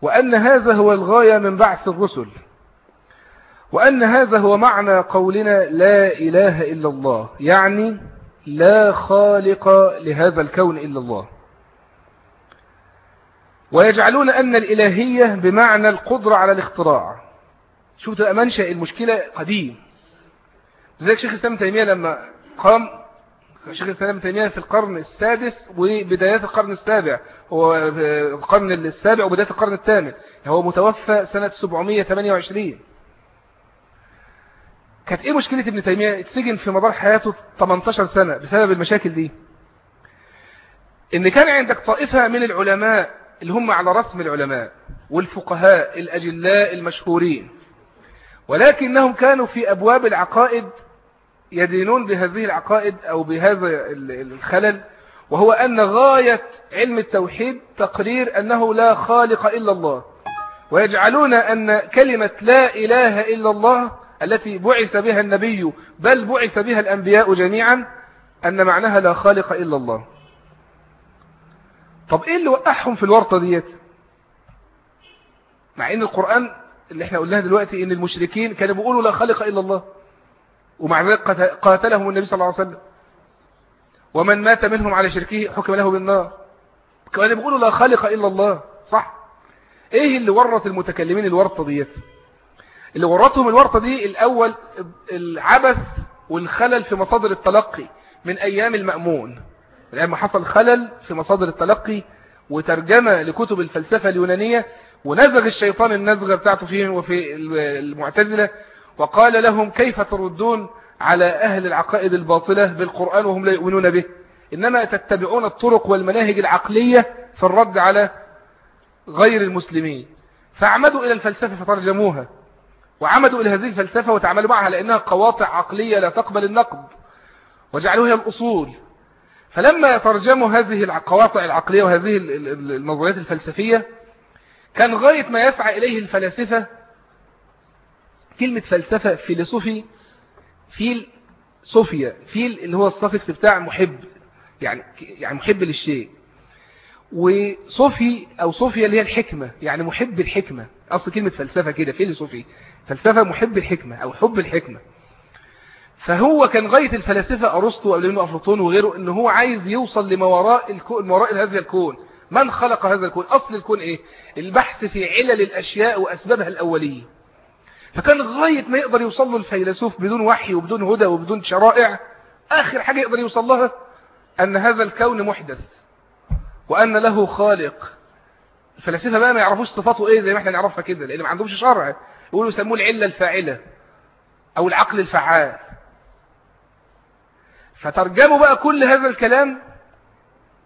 وأن هذا هو الغاية من بعث الرسل. وأن هذا هو معنى قولنا لا إله إلا الله. يعني لا خالق لهذا الكون إلا الله. ويجعلون أن الإلهية بمعنى القدرة على الاختراع. شوف تبقى منشأ المشكلة قديم. لذلك شيخ الإسلام تيمية لما قام شيخ الإسلام تيمية في القرن السادس وبدايات القرن السابع. هو القرن السابع وبداية القرن الثامن. هو متوفى سنة 728 كانت إيه مشكلة ابن تيمية؟ اتسجن في مدار حياته 18 سنة بسبب المشاكل دي. إن كان عندك طائفة من العلماء اللي هم على رسم العلماء والفقهاء الأجلاء المشهورين ولكنهم كانوا في أبواب العقائد يدينون بهذه العقائد أو بهذا الخلل وهو أن غاية علم التوحيد تقرير أنه لا خالق إلا الله ويجعلون أن كلمة لا إله إلا الله التي بعث بها النبي بل بعث بها الأنبياء جميعا أن معناها لا خالق إلا الله. طب إيه اللي وقعهم في الورطة ديت؟ مع إن القرآن اللي إحنا قلناها دلوقتي إن المشركين كانوا بيقولوا لا خالق إلا الله. ومع ذلك قاتلهم النبي صلى الله عليه وسلم. ومن مات منهم على شركه حكم له بالنار. كانوا بيقولوا لا خالق إلا الله صح؟ إيه اللي ورط المتكلمين الورطة ديت؟ اللي ورطهم الورطة دي الأول العبث والخلل في مصادر التلقي من أيام المأمون. لما حصل خلل في مصادر التلقي وترجمة لكتب الفلسفة اليونانية ونزغ الشيطان النزغة بتاعته فيهم وفي المعتزلة وقال لهم كيف تردون على أهل العقائد الباطلة بالقرآن وهم لا يؤمنون به؟ إنما تتبعون الطرق والمناهج العقلية في الرد على غير المسلمين. فأعمدوا إلى الفلسفة فترجموها. وعمدوا إلى هذه الفلسفة وتعاملوا معها لأنها قواطع عقلية لا تقبل النقد وجعلوها الأصول. فلما ترجموا هذه القواطع العقلية وهذه النظريات الفلسفية كان غاية ما يسعى إليه الفلاسفة كلمة فلسفة فيلسوفي فيل صوفيا فيل اللي هو ال suffix بتاع محب يعني يعني محب للشيء. وصوفي أو صوفيا اللي هي الحكمة يعني محب الحكمة. أصل كلمة فلسفة كده فيلسوفي فلسفة محب الحكمة أو حب الحكمة. فهو كان غاية الفلاسفة أرسطو وأبلينو أفلاطون وغيره إن هو عايز يوصل لما وراء الكون وراء هذا الكون. من خلق هذا الكون؟ أصل الكون إيه؟ البحث في علل الأشياء وأسبابها الأولية. فكان غاية ما يقدر يوصل له الفيلسوف بدون وحي وبدون هدى وبدون شرائع آخر حاجة يقدر يوصل لها أن هذا الكون محدث وأن له خالق. الفلاسفة بقى ما يعرفوش صفاته إيه زي ما إحنا نعرفها كده لأن ما عندهمش شرع. يقولوا يسموه العلة الفاعلة أو العقل الفعال. فترجموا بقى كل هذا الكلام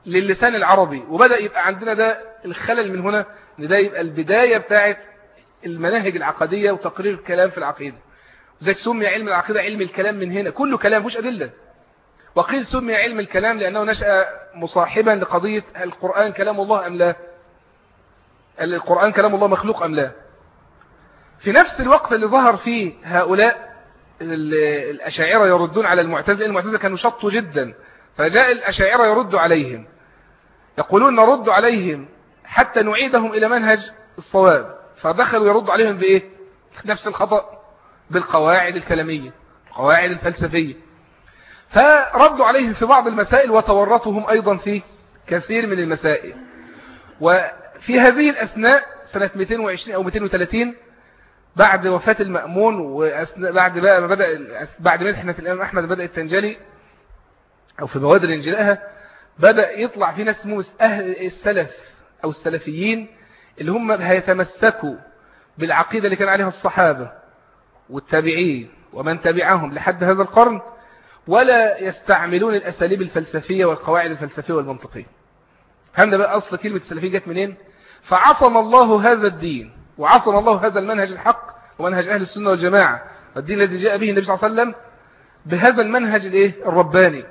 للسان العربي وبدأ يبقى عندنا ده الخلل من هنا إن ده يبقى البداية بتاعت المناهج العقدية وتقرير الكلام في العقيدة. وزيك سمي علم العقيدة علم الكلام من هنا كله كلام مش أدلة. وقيل سمي علم الكلام لأنه نشأ مصاحبا لقضية القرآن كلام الله أم لا؟ القرآن كلام الله مخلوق أم لا؟ في نفس الوقت اللي ظهر فيه هؤلاء الأشاعرة يردون على المعتزلة المعتزلة كانوا شطوا جدا فجاء الأشاعرة يرد عليهم. يقولون نرد عليهم حتى نعيدهم إلى منهج الصواب. فدخلوا يرد عليهم بإيه؟ نفس الخطأ بالقواعد الكلامية القواعد الفلسفية. فردوا عليهم في بعض المسائل وتورطهم أيضا في كثير من المسائل. وفي هذه الأثناء سنة 220 أو 230 بعد وفاة المأمون وبعد بقى ما بدأ بعد ملحنة الإمام أحمد بدأ التنجلي أو في بوادر إنجلائها بدأ يطلع في ناس موس أهل السلف أو السلفيين اللي هم هيتمسكوا بالعقيدة اللي كان عليها الصحابة والتابعين ومن تبعهم لحد هذا القرن ولا يستعملون الأساليب الفلسفية والقواعد الفلسفية والمنطقية. هم ده بقى أصل كلمة السلفيين جت منين؟ فعصم الله هذا الدين. وعصم الله هذا المنهج الحق ومنهج أهل السنة والجماعة. الدين الذي جاء به النبي صلى الله عليه وسلم بهذا المنهج الإيه؟ الرباني.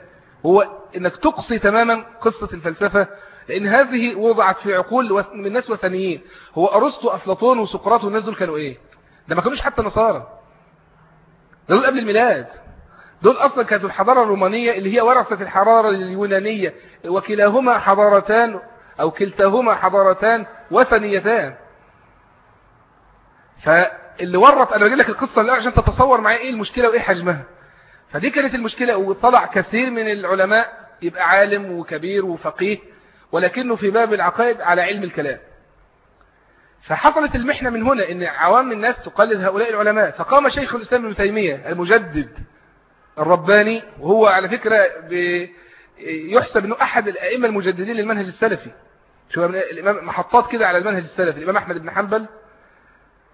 هو إنك تقصي تماما قصة الفلسفة لأن هذه وضعت في عقول من ناس وثنيين. هو أرسطو أفلاطون وسقراط والناس دول كانوا إيه؟ ده ما كانوش حتى نصارى. دول قبل الميلاد. دول أصلا كانت الحضارة الرومانية اللي هي ورثت الحضارة اليونانية وكلاهما حضارتان أو كلتاهما حضارتان وثنيتان. فاللي ورط أنا بجيب لك القصة الأول عشان تتصور معايا إيه المشكلة وإيه حجمها. فدي كانت المشكلة وطلع كثير من العلماء يبقى عالم وكبير وفقيه ولكنه في باب العقائد على علم الكلام. فحصلت المحنة من هنا إن عوام الناس تقلد هؤلاء العلماء. فقام شيخ الإسلام ابن تيمية المجدد الرباني وهو على فكرة يحسب إنه أحد الأئمة المجددين للمنهج السلفي. شو الامام محطات كده على المنهج السلفي الإمام أحمد بن حنبل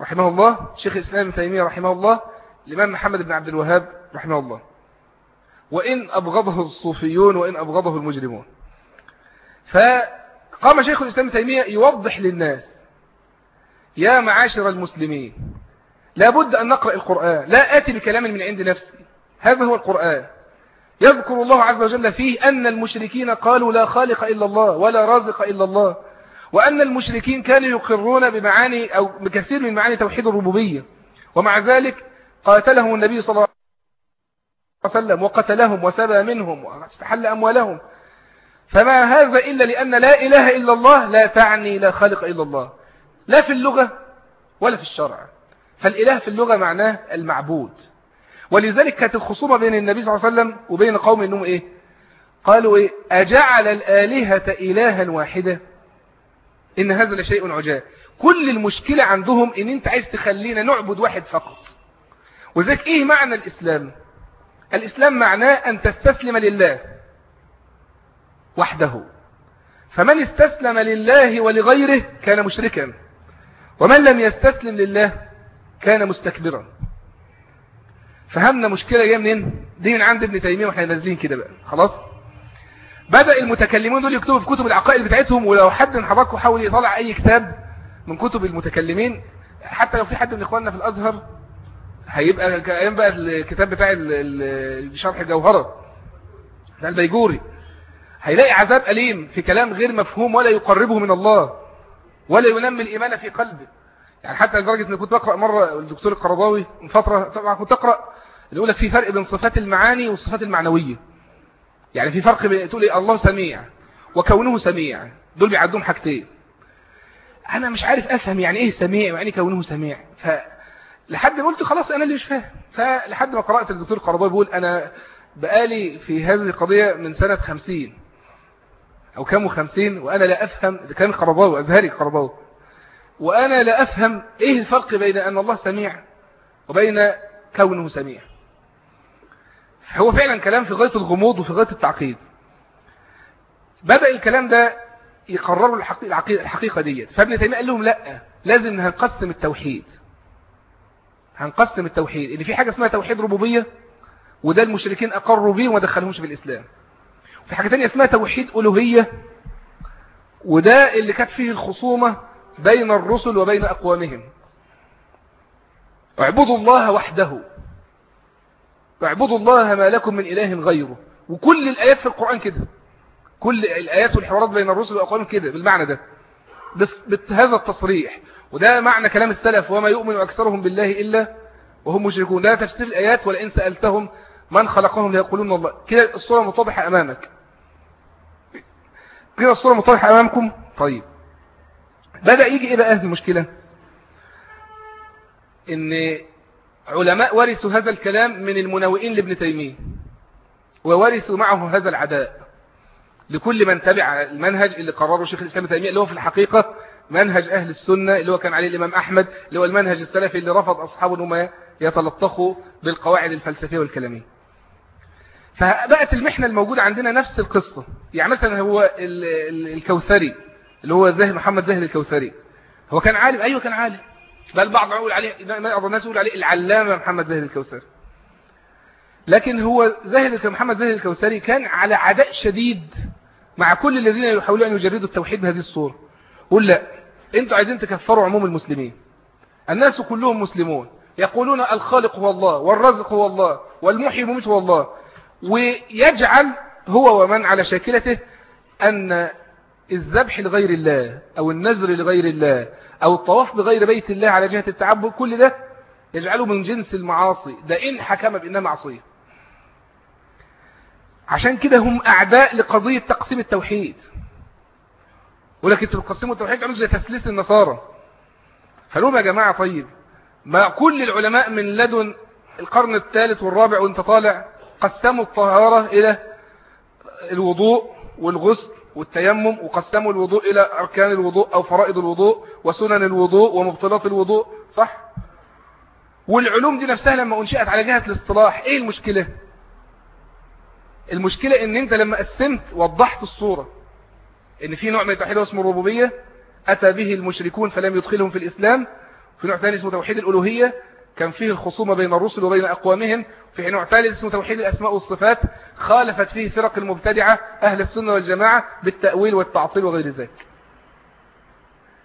رحمه الله شيخ الإسلام ابن تيمية رحمه الله الإمام محمد بن عبد الوهاب رحمه الله وإن أبغضه الصوفيون وإن أبغضه المجرمون. فقام شيخ الإسلام ابن تيمية يوضح للناس يا معاشر المسلمين لابد أن نقرأ القرآن لا آتي بكلام من عند نفسي. هذا هو القرآن. يذكر الله عز وجل فيه أن المشركين قالوا لا خالق إلا الله ولا رازق إلا الله. وأن المشركين كانوا يقرون بمعاني أو بكثير من معاني توحيد الربوبية. ومع ذلك قاتلهم النبي صلى الله عليه وسلم وقتلهم وسبى منهم واستحل أموالهم. فما هذا إلا لأن لا إله إلا الله لا تعني لا خالق إلا الله. لا في اللغة ولا في الشرع. فالإله في اللغة معناه المعبود. ولذلك كانت الخصومة بين النبي صلى الله عليه وسلم وبين قوم إنهم إيه؟ قالوا إيه؟ أجعل الآلهة إلها واحدة؟ إن هذا لشيء عجاب. كل المشكلة عندهم إن أنت عايز تخلينا نعبد واحد فقط. وذلك إيه معنى الإسلام؟ الإسلام معناه أن تستسلم لله وحده. فمن استسلم لله ولغيره كان مشركا. ومن لم يستسلم لله كان مستكبرا. فهمنا مشكلة جاية منين؟ دي من عند ابن تيمية وإحنا نازلين كده بقى. خلاص؟ بدأ المتكلمون دول يكتبوا في كتب العقائد بتاعتهم ولو حد من حضراتكم حاول يطلع أي كتاب من كتب المتكلمين حتى لو في حد من إخواننا في الأزهر هيبقى أيام بقى الكتاب بتاع شرح الجوهرة ده البيجوري. هيلاقي عذاب أليم في كلام غير مفهوم ولا يقربه من الله ولا ينمي الإيمان في قلبه. يعني حتى لدرجة أني كنت بقرأ مرة الدكتور القرضاوي من فترة طبعا كنت أقرأ اللي يقول لك في فرق بين صفات المعاني والصفات المعنوية. يعني في فرق بين تقول إيه الله سميع وكونه سميع. دول بيعدهم حاجتين. أنا مش عارف أفهم يعني إيه سميع ويعني إيه كونه سميع. ف لحد ما قلت خلاص أنا اللي مش فاهم. فلحد ما قرأت الدكتور قرضاوي بيقول أنا بقالي في هذه القضية من سنة 50 أو كام و50 وأنا لا أفهم. ده كان قرضاوي أزهري قرضاوي. وأنا لا أفهم إيه الفرق بين أن الله سميع وبين كونه سميع. هو فعلا كلام في غاية الغموض وفي غاية التعقيد. بدأ الكلام ده يقرروا الحقيقة, دي ديت. فابن تيمية قال لهم لا لازم هنقسم التوحيد. هنقسم التوحيد. اللي في حاجة اسمها توحيد ربوبية وده المشركين أقروا بيه وما دخلهمش في الإسلام. وفي حاجة تانية اسمها توحيد ألوهية وده اللي كانت فيه الخصومة بين الرسل وبين أقوامهم. اعبدوا الله وحده. اعبدوا الله ما لكم من إله غيره. وكل الآيات في القرآن كده. كل الآيات والحوارات بين الرسل والأقوام كده بالمعنى ده. بهذا التصريح. وده معنى كلام السلف وما يؤمن أكثرهم بالله إلا وهم مشركون. لا تفسير الآيات ولئن سألتهم من خلقهم ليقولون الله. كده الصورة متضحة أمامك. كده الصورة متضحة أمامكم؟ طيب. بدأ يجي إيه بقى المشكلة؟ إن علماء ورثوا هذا الكلام من المناوئين لابن تيمية. وورثوا معه هذا العداء. لكل من تبع المنهج اللي قرره شيخ الإسلام تيمية اللي هو في الحقيقة منهج أهل السنة اللي هو كان عليه الإمام أحمد اللي هو المنهج السلفي اللي رفض أصحابه أنهم يتلطخوا بالقواعد الفلسفية والكلامية. فبقت المحنة الموجودة عندنا نفس القصة. يعني مثلا هو الكوثري اللي هو زاهد محمد زاهد الكوثري. هو كان عالم؟ أيوه كان عالم. بل بعض يقول عليه بعض الناس يقول عليه العلامة محمد زاهد الكوثري. لكن هو زاهد محمد زاهد الكوثري كان على عداء شديد مع كل الذين يحاولون أن يجردوا التوحيد بهذه الصورة. قل لا أنتوا عايزين تكفروا عموم المسلمين. الناس كلهم مسلمون. يقولون الخالق هو الله والرزق هو الله والمحيي هو الله. ويجعل هو ومن على شاكلته أن الذبح لغير الله أو النذر لغير الله أو الطواف بغير بيت الله على جهة التعبد كل ده يجعله من جنس المعاصي. ده إن حكم بإنها معصية. عشان كده هم أعداء لقضية تقسيم التوحيد. ولكن تقسيم التوحيد عملوا زي تسليس النصارى. فلوم يا جماعة طيب ما كل العلماء من لدن القرن الثالث والرابع وانت طالع قسموا الطهارة إلى الوضوء والغسل والتيمم وقسموا الوضوء إلى أركان الوضوء أو فرائض الوضوء وسنن الوضوء ومبطلات الوضوء صح؟ والعلوم دي نفسها لما أنشأت على جهة الاصطلاح إيه المشكلة؟ المشكلة إن أنت لما قسمت وضحت الصورة إن في نوع من التوحيد اسمه الربوبية أتى به المشركون فلم يدخلهم في الإسلام في نوع ثاني اسمه توحيد الألوهية كان فيه الخصومة بين الرسل وبين أقوامهم في حين اعتال اسم توحيد الأسماء والصفات خالفت فيه فرق المبتدعة أهل السنة والجماعة بالتأويل والتعطيل وغير ذلك.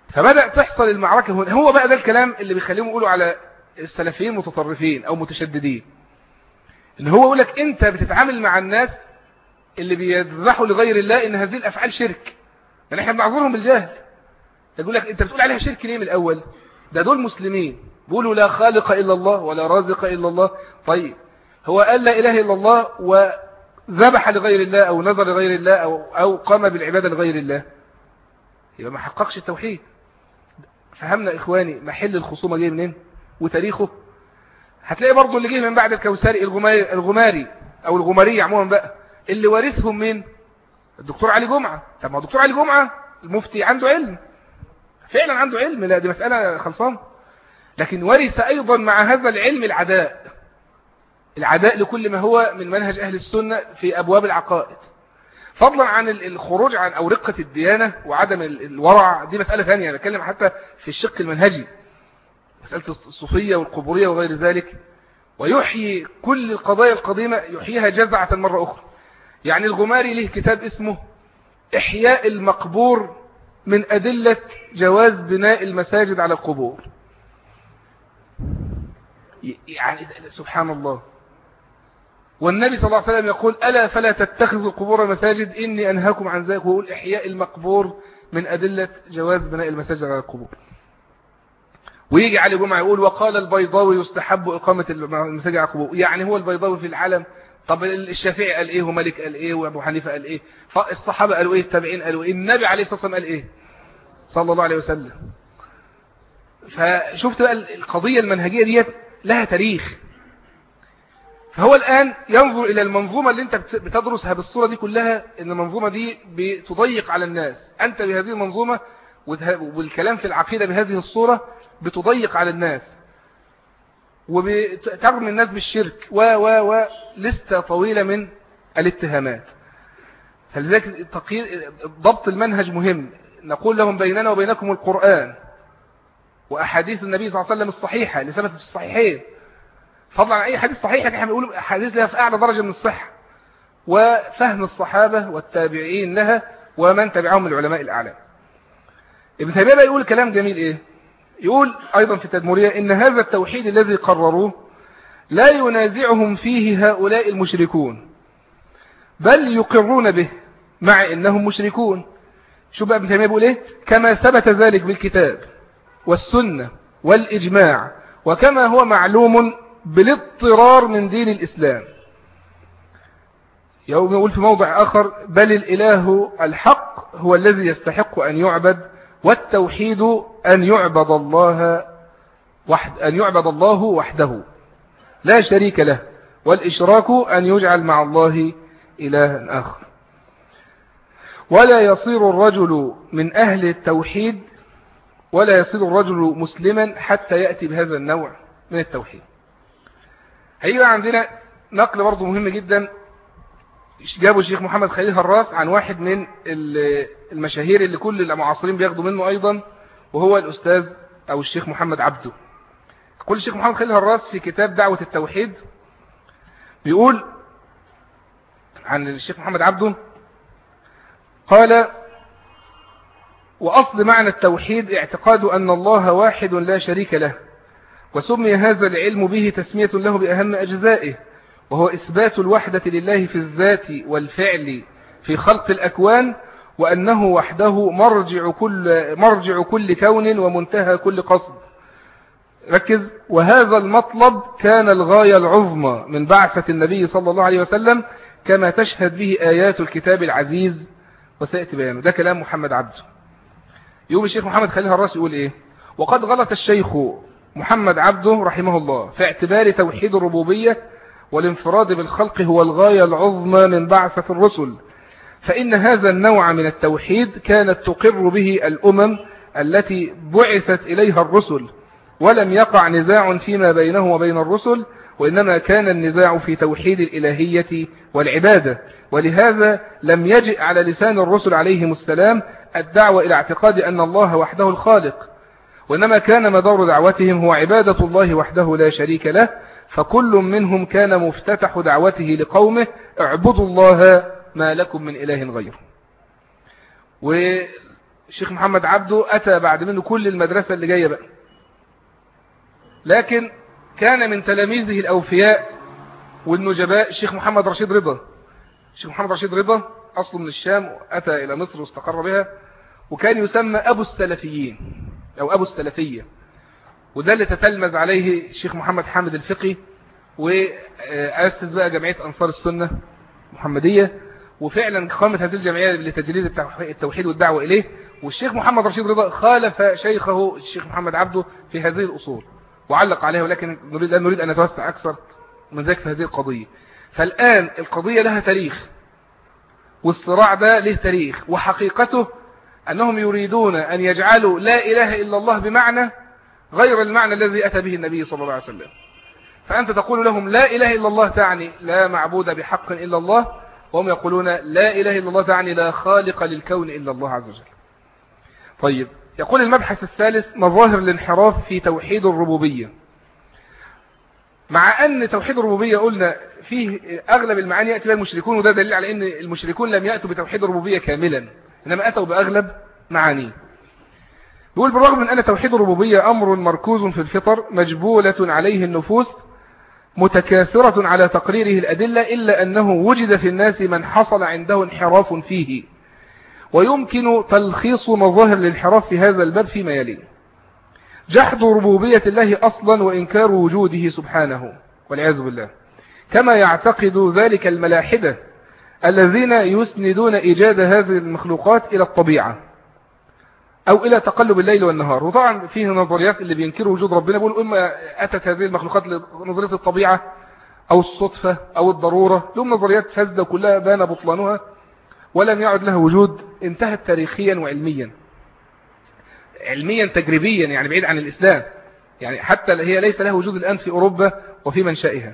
فبدأ تحصل المعركة هنا. هو بقى ده الكلام اللي بيخليهم يقولوا على السلفيين متطرفين أو متشددين. اللي هو يقول لك أنت بتتعامل مع الناس اللي بيذبحوا لغير الله إن هذه الأفعال شرك. يعني إحنا بنعذرهم بالجهل. يقول لك أنت بتقول عليها شرك ليه من الأول؟ ده دول مسلمين. بيقولوا لا خالق إلا الله ولا رازق إلا الله. طيب. هو قال لا إله إلا الله وذبح لغير الله أو نظر لغير الله أو, أو قام بالعبادة لغير الله. يبقى ما حققش التوحيد. فهمنا إخواني محل الخصومة جاي منين؟ وتاريخه. هتلاقي برضو اللي جه من بعد الكوثري الغماري, أو الغمارية عموما بقى. اللي وارثهم مين؟ الدكتور علي جمعة. طب ما الدكتور علي جمعة المفتي عنده علم. فعلا عنده علم. لا دي مسألة خلصانة. لكن ورث أيضا مع هذا العلم العداء. العداء لكل ما هو من منهج أهل السنة في أبواب العقائد. فضلا عن الخروج عن أورقة الديانة وعدم الورع دي مسألة ثانية أنا بتكلم حتى في الشق المنهجي. مسألة الصوفية والقبورية وغير ذلك. ويحيي كل القضايا القديمة يحييها جزعة مرة أخرى. يعني الغماري له كتاب اسمه إحياء المقبور من أدلة جواز بناء المساجد على القبور. يعني سبحان الله. والنبي صلى الله عليه وسلم يقول ألا فلا تتخذوا القبور مساجد إني أنهاكم عن ذلك ويقول إحياء المقبور من أدلة جواز بناء المساجد على القبور. ويجي علي جمعة يقول وقال البيضاوي يستحب إقامة المساجد على القبور. يعني هو البيضاوي في العالم. طب الشافعي قال إيه؟ ومالك قال إيه؟ وأبو حنيفة قال إيه؟ الصحابة قالوا إيه؟ التابعين قالوا إيه؟ النبي عليه الصلاة والسلام قال إيه؟ صلى الله عليه وسلم. فشفت بقى القضية المنهجية ديت لها تاريخ. فهو الآن ينظر إلى المنظومة اللي أنت بتدرسها بالصورة دي كلها إن المنظومة دي بتضيق على الناس. أنت بهذه المنظومة والكلام في العقيدة بهذه الصورة بتضيق على الناس. وترمي الناس بالشرك. و و و لستة طويلة من الاتهامات. فلذلك ضبط المنهج مهم. نقول لهم بيننا وبينكم القرآن. وأحاديث النبي صلى الله عليه وسلم الصحيحة اللي ثبتت في الصحيحين. فضلا عن أي حديث صحيح لكن إحنا بنقول أحاديث لها في أعلى درجة من الصحة. وفهم الصحابة والتابعين لها ومن تبعهم العلماء الأعلام ابن تيمية بقى يقول كلام جميل إيه؟ يقول أيضا في التدمرية إن هذا التوحيد الذي قرروه لا ينازعهم فيه هؤلاء المشركون بل يقرون به مع إنهم مشركون. شو بقى ابن تيمية بيقول إيه؟ كما ثبت ذلك بالكتاب. والسنة والإجماع وكما هو معلوم بالاضطرار من دين الإسلام. يوم يقول في موضع آخر بل الإله الحق هو الذي يستحق أن يعبد والتوحيد أن يعبد الله وحد أن يعبد الله وحده. لا شريك له والإشراك أن يجعل مع الله إلها آخر. ولا يصير الرجل من أهل التوحيد ولا يصير الرجل مسلما حتى يأتي بهذا النوع من التوحيد. هيبقى عندنا نقل برضه مهم جدا جابوا الشيخ محمد خليل هراس عن واحد من المشاهير اللي كل المعاصرين بياخدوا منه أيضا وهو الأستاذ أو الشيخ محمد عبده. يقول الشيخ محمد خليل هراس في كتاب دعوة التوحيد بيقول عن الشيخ محمد عبده قال وأصل معنى التوحيد اعتقاد أن الله واحد لا شريك له وسمي هذا العلم به تسمية له بأهم أجزائه وهو إثبات الوحدة لله في الذات والفعل في خلق الأكوان وأنه وحده مرجع كل, مرجع كل كون ومنتهى كل قصد. ركز وهذا المطلب كان الغاية العظمى من بعثة النبي صلى الله عليه وسلم كما تشهد به آيات الكتاب العزيز وسيأتي بيانه. ده كلام محمد عبده. يقول الشيخ محمد خليل الراس يقول إيه؟ وقد غلط الشيخ محمد عبده رحمه الله في اعتبار توحيد الربوبية والانفراد بالخلق هو الغاية العظمى من بعثة الرسل. فإن هذا النوع من التوحيد كانت تقر به الأمم التي بعثت إليها الرسل ولم يقع نزاع فيما بينه وبين الرسل وإنما كان النزاع في توحيد الإلهية والعبادة. ولهذا لم يجئ على لسان الرسل عليهم السلام الدعوة إلى اعتقاد أن الله وحده الخالق وإنما كان مدار دعوتهم هو عبادة الله وحده لا شريك له فكل منهم كان مفتتح دعوته لقومه اعبدوا الله ما لكم من إله غيره. والشيخ محمد عبده أتى بعد منه كل المدرسة اللي جاية بقى. لكن كان من تلاميذه الأوفياء والنجباء الشيخ محمد رشيد رضا. الشيخ محمد رشيد رضا أصله من الشام أتى إلى مصر واستقر بها. وكان يسمى أبو السلفيين أو أبو السلفية. وده اللي تتلمذ عليه الشيخ محمد حامد الفقي وأسس بقى جمعية أنصار السنة محمدية. وفعلا قامت هذه الجمعية لتجليد التوحيد والدعوة إليه. والشيخ محمد رشيد رضا خالف شيخه الشيخ محمد عبده في هذه الأصول وعلق عليها ولكن نريد, لا نريد أن نتوسع أكثر من ذلك في هذه القضية. فالآن القضية لها تاريخ والصراع ده له تاريخ وحقيقته أنهم يريدون أن يجعلوا لا إله إلا الله بمعنى غير المعنى الذي أتى به النبي صلى الله عليه وسلم. فأنت تقول لهم لا إله إلا الله تعني لا معبود بحق إلا الله وهم يقولون لا إله إلا الله تعني لا خالق للكون إلا الله عز وجل. طيب يقول المبحث الثالث مظاهر الانحراف في توحيد الربوبية. مع أن توحيد الربوبية قلنا فيه أغلب المعاني يأتي بها المشركون وده دليل على أن المشركون لم يأتوا بتوحيد الربوبية كاملا. إنما أتوا بأغلب معانيه. بيقول بالرغم من أن توحيد الربوبية أمر مركوز في الفطر مجبولة عليه النفوس متكاثرة على تقريره الأدلة إلا أنه وجد في الناس من حصل عنده انحراف فيه. ويمكن تلخيص مظاهر الانحراف في هذا الباب فيما يلي جحد ربوبية الله أصلا وإنكار وجوده سبحانه والعياذ بالله. كما يعتقد ذلك الملاحدة الذين يسندون إيجاد هذه المخلوقات إلى الطبيعة أو إلى تقلب الليل والنهار. وطبعا فيه نظريات اللي بينكروا وجود ربنا. بيقولوا إما أتت هذه المخلوقات لنظرية الطبيعة أو الصدفة أو الضرورة. لهم نظريات فاسدة كلها بان بطلانها ولم يعد لها وجود. انتهت تاريخيا وعلميا. علميا تجريبيا يعني بعيد عن الإسلام. يعني حتى هي ليس لها وجود الآن في أوروبا وفي منشائها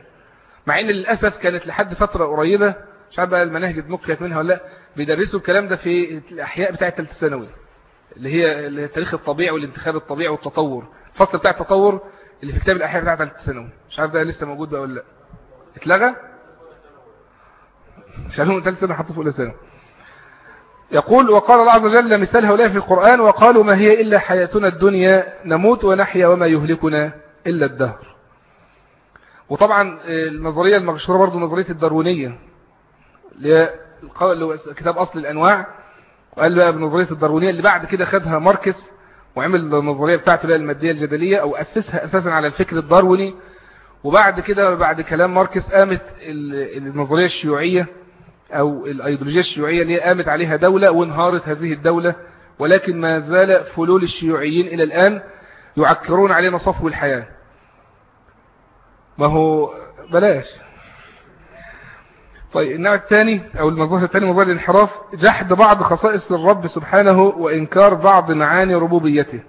مع أن للأسف كانت لحد فترة قريبة مش عارف بقى المناهج اتمكنت منها ولا لأ. بيدرسوا الكلام ده في الأحياء بتاعة ثالثه ثانوي اللي هي التاريخ الطبيعي والانتخاب الطبيعي والتطور. الفصل بتاع التطور اللي في كتاب الأحياء بتاع ثالثه ثانوي. مش عارف ده لسه موجود بقى ولا لأ. اتلغى؟ شالوه ثالثه ثانوي حطوه في أولى ثانوي. يقول وقال الله عز وجل مثال هؤلاء في القرآن وقالوا ما هي إلا حياتنا الدنيا نموت ونحيا وما يهلكنا إلا الدهر. وطبعا آه، النظرية المشهورة برضو نظرية الداروينيه كتاب أصل الأنواع. وقال بقى بنظرية الدارونية اللي بعد كده خدها ماركس وعمل النظرية بتاعته اللي المادية الجدلية أو أسسها أساسا على الفكر الداروني وبعد كده بعد كلام ماركس قامت النظرية الشيوعية أو الأيديولوجية الشيوعية اللي قامت عليها دولة وانهارت هذه الدولة. ولكن ما زال فلول الشيوعيين إلى الآن يعكرون علينا صفو الحياة. ما هو بلاش. طيب النوع الثاني أو المبحث الثاني مبرر الانحراف جحد بعض خصائص الرب سبحانه وإنكار بعض معاني ربوبيته.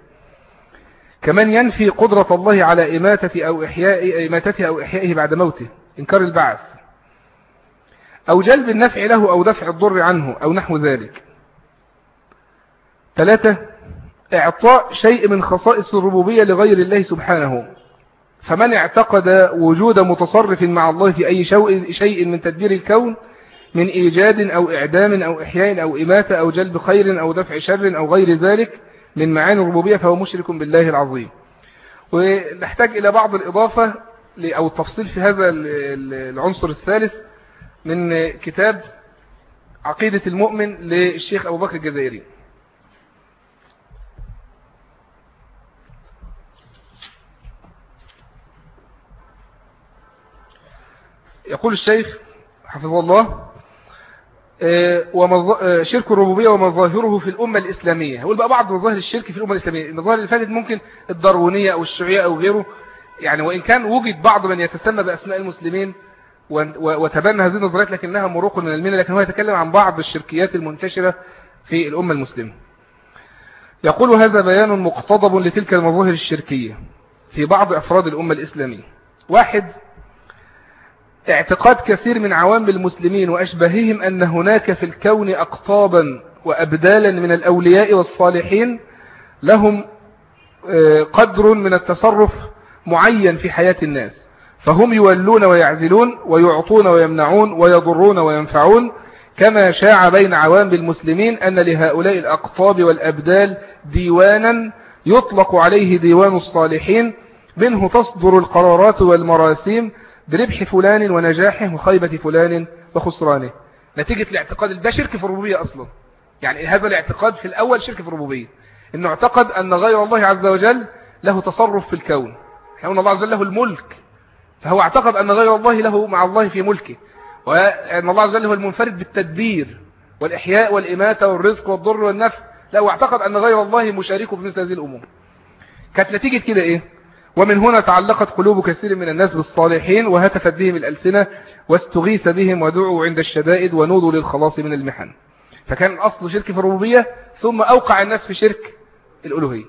كمان ينفي قدرة الله على إماتة أو إحياء إماتته أو إحيائه بعد موته إنكار البعث. أو جلب النفع له أو دفع الضر عنه أو نحو ذلك. ثلاثة إعطاء شيء من خصائص الربوبية لغير الله سبحانه. فمن اعتقد وجود متصرف مع الله في أي شيء من تدبير الكون من إيجاد أو إعدام أو إحياء أو إماتة أو جلب خير أو دفع شر أو غير ذلك من معاني الربوبية فهو مشرك بالله العظيم. ونحتاج إلى بعض الإضافة أو التفصيل في هذا العنصر الثالث من كتاب عقيدة المؤمن للشيخ أبو بكر الجزائري. يقول الشيخ حفظه الله آه، آه، شرك الربوبية ومظاهره في الأمة الإسلامية. يقول بقى بعض مظاهر الشرك في الأمة الإسلامية المظاهر اللي فاتت ممكن الضرونية أو الشيوعية أو غيره يعني وإن كان وجد بعض من يتسمى بأسماء المسلمين وتبنى هذه النظريات لكنها مروق من المنة لكن هو يتكلم عن بعض الشركيات المنتشرة في الأمة المسلمة. يقول هذا بيان مقتضب لتلك المظاهر الشركية في بعض أفراد الأمة الإسلامية. واحد اعتقاد كثير من عوام المسلمين وأشبههم أن هناك في الكون أقطابا وأبدالا من الأولياء والصالحين لهم آه، قدر من التصرف معين في حياة الناس. فهم يولون ويعزلون ويعطون ويمنعون ويضرون وينفعون. كما شاع بين عوام المسلمين أن لهؤلاء الأقطاب والأبدال ديوانا يطلق عليه ديوان الصالحين منه تصدر القرارات والمراسيم بربح فلان ونجاحه وخيبة فلان وخسرانه. نتيجة الاعتقاد ده شرك في الربوبية أصلا. يعني هذا الاعتقاد في الأول شرك في الربوبية. إنه اعتقد أن غير الله عز وجل له تصرف في الكون. حيوان الله عز وجل له الملك. فهو اعتقد أن غير الله له مع الله في ملكه. وأن الله عز وجل هو المنفرد بالتدبير والإحياء والإماتة والرزق والضر والنفع. لا واعتقد أن غير الله مشاركه في مثل هذه الأمور. كانت نتيجة كده إيه؟ ومن هنا تعلقت قلوب كثير من الناس بالصالحين وهتفت بهم الألسنة واستغيث بهم ودعوا عند الشدائد ونودوا للخلاص من المحن. فكان الأصل شرك في الربوبية ثم أوقع الناس في شرك الألوهية.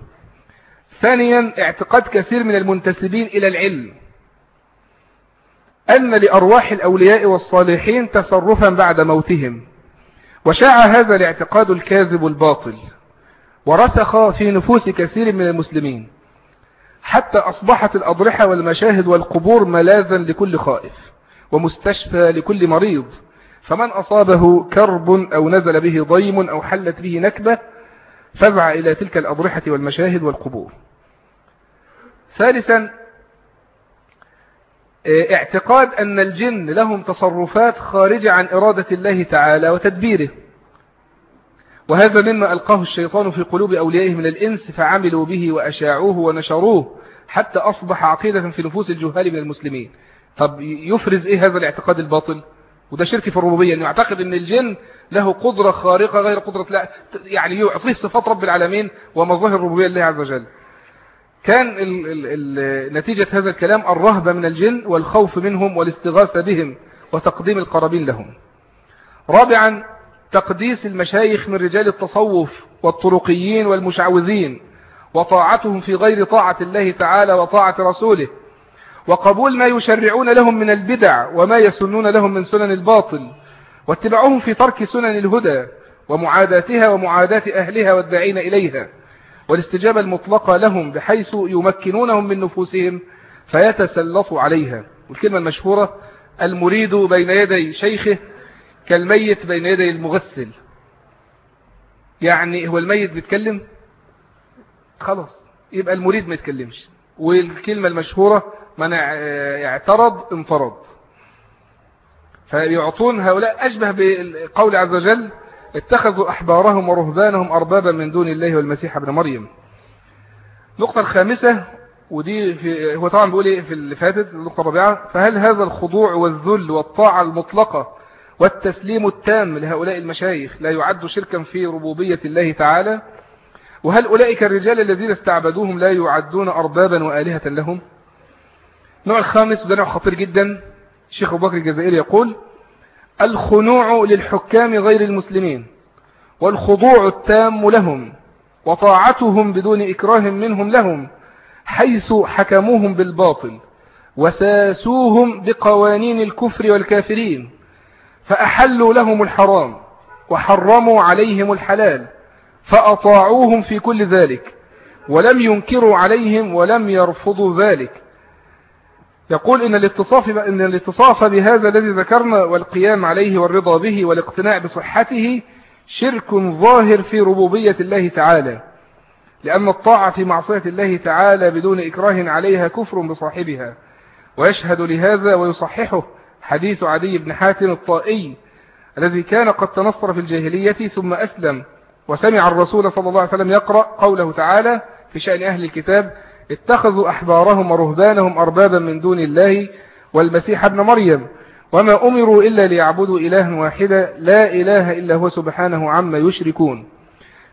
ثانيا اعتقاد كثير من المنتسبين إلى العلم أن لأرواح الأولياء والصالحين تصرفا بعد موتهم. وشاع هذا الاعتقاد الكاذب الباطل ورسخ في نفوس كثير من المسلمين. حتى أصبحت الأضرحة والمشاهد والقبور ملاذا لكل خائف ومستشفى لكل مريض فمن أصابه كرب أو نزل به ضيم أو حلت به نكبة فزع إلى تلك الأضرحة والمشاهد والقبور. ثالثا اعتقاد أن الجن لهم تصرفات خارجة عن إرادة الله تعالى وتدبيره. وهذا مما ألقاه الشيطان في قلوب أوليائه من الإنس فعملوا به وأشاعوه ونشروه حتى أصبح عقيدة في نفوس الجهال من المسلمين. طب يفرز إيه هذا الاعتقاد الباطل؟ وده شرك في الربوبية. يعني أنه يعتقد أن الجن له قدرة خارقة غير قدرة لا يعني يعطيه صفات رب العالمين ومظاهر الربوبية لله عز وجل. كان الـ الـ الـ نتيجة هذا الكلام الرهبة من الجن والخوف منهم والاستغاثة بهم وتقديم القرابين لهم. رابعا تقديس المشايخ من رجال التصوف والطرقيين والمشعوذين وطاعتهم في غير طاعة الله تعالى وطاعة رسوله وقبول ما يشرعون لهم من البدع وما يسنون لهم من سنن الباطل واتبعهم في ترك سنن الهدى ومعاداتها ومعاداة أهلها والداعين إليها والاستجابة المطلقة لهم بحيث يمكنونهم من نفوسهم فيتسلطوا عليها. والكلمة المشهورة المريد بين يدي شيخه كالميت بين يدي المغسل. يعني هو الميت بيتكلم؟ خلاص يبقى المريد ما يتكلمش. والكلمة المشهورة من اعترض انفرض. فيعطون هؤلاء أشبه بقول عز وجل اتخذوا أحبارهم ورهبانهم أربابا من دون الله والمسيح ابن مريم. نقطة الخامسة ودي في هو طبعا بيقول إيه في اللي فاتت النقطة الرابعة فهل هذا الخضوع والذل والطاعة المطلقة والتسليم التام لهؤلاء المشايخ لا يعد شركا في ربوبية الله تعالى وهل أولئك الرجال الذين استعبدوهم لا يعدون أربابا وآلهة لهم؟ نوع الخامس وده نوع خطير جدا شيخ أبو بكر الجزائري يقول الخنوع للحكام غير المسلمين والخضوع التام لهم وطاعتهم بدون إكراه منهم لهم حيث حكموهم بالباطل وساسوهم بقوانين الكفر والكافرين. فأحلوا لهم الحرام وحرموا عليهم الحلال فأطاعوهم في كل ذلك ولم ينكروا عليهم ولم يرفضوا ذلك. يقول إن الاتصاف, إن الاتصاف بهذا الذي ذكرنا والقيام عليه والرضا به والاقتناع بصحته شرك ظاهر في ربوبية الله تعالى لأن الطاعة في معصية الله تعالى بدون إكراه عليها كفر بصاحبها ويشهد لهذا ويصححه حديث عدي بن حاتم الطائي الذي كان قد تنصر في الجاهلية ثم أسلم وسمع الرسول صلى الله عليه وسلم يقرأ قوله تعالى في شأن أهل الكتاب اتخذوا أحبارهم ورهبانهم أربابا من دون الله والمسيح ابن مريم وما أمروا إلا ليعبدوا إلها واحدا لا إله إلا هو سبحانه عما يشركون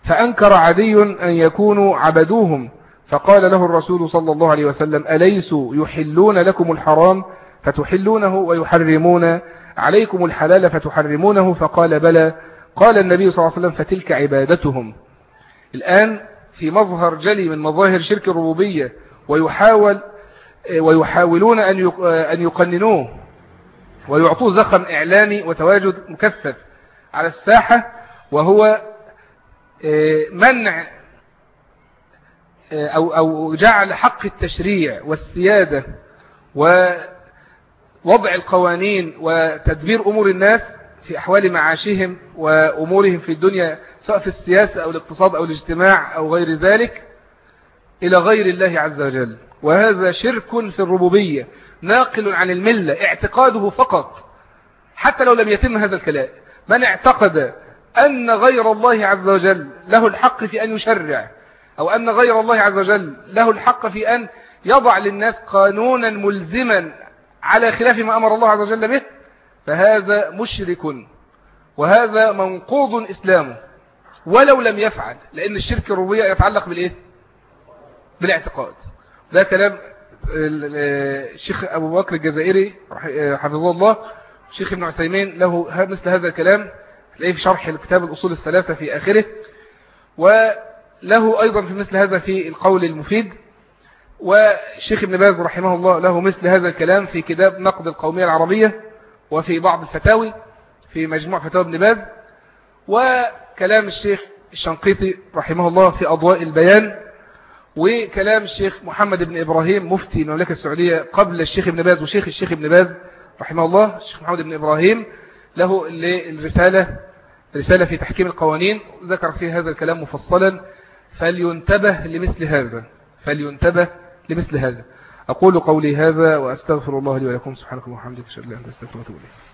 فأنكر عدي أن يكونوا عبدوهم فقال له الرسول صلى الله عليه وسلم أليسوا يحلون لكم الحرام؟ فتحلونه ويحرمون. عليكم الحلال فتحرمونه. فقال بلى. قال النبي صلى الله عليه وسلم فتلك عبادتهم. الآن في مظهر جلي من مظاهر شرك الربوبية ويحاول ويحاولون أن يقننوه. ويعطوه زخم إعلامي وتواجد مكثف على الساحة. وهو منع أو, أو جعل حق التشريع والسيادة والسيادة وضع القوانين وتدبير أمور الناس في أحوال معاشهم وأمورهم في الدنيا سواء في السياسة أو الاقتصاد أو الاجتماع أو غير ذلك إلى غير الله عز وجل. وهذا شرك في الربوبية ناقل عن الملة اعتقاده فقط حتى لو لم يتم هذا الكلام. من اعتقد أن غير الله عز وجل له الحق في أن يشرع أو أن غير الله عز وجل له الحق في أن يضع للناس قانونا ملزما على خلاف ما أمر الله عز وجل به فهذا مشرك وهذا منقوض إسلامه ولو لم يفعل لأن الشرك الربوبية يتعلق بالإيه؟ بالاعتقاد. ده كلام الشيخ أبو بكر الجزائري حفظه الله. الشيخ ابن عثيمين له مثل هذا الكلام تلاقيه في شرح الكتاب الأصول الثلاثة في آخره. وله أيضا في مثل هذا في القول المفيد والشيخ ابن باز رحمه الله له مثل هذا الكلام في كتاب نقد القومية العربية وفي بعض الفتاوي في مجموع فتاوى ابن باز وكلام الشيخ الشنقيطي رحمه الله في أضواء البيان وكلام الشيخ محمد بن إبراهيم مفتي المملكة السعودية قبل الشيخ ابن باز وشيخ الشيخ ابن باز رحمه الله الشيخ محمد بن إبراهيم له الرسالة رسالة في تحكيم القوانين ذكر فيها هذا الكلام مفصلا فلينتبه لمثل هذا فلينتبه لمثل هذا. أقول قولي هذا وأستغفر الله لي ولكم. سبحانه وتعالى وحمدك شكرا لأنت أستغفر الله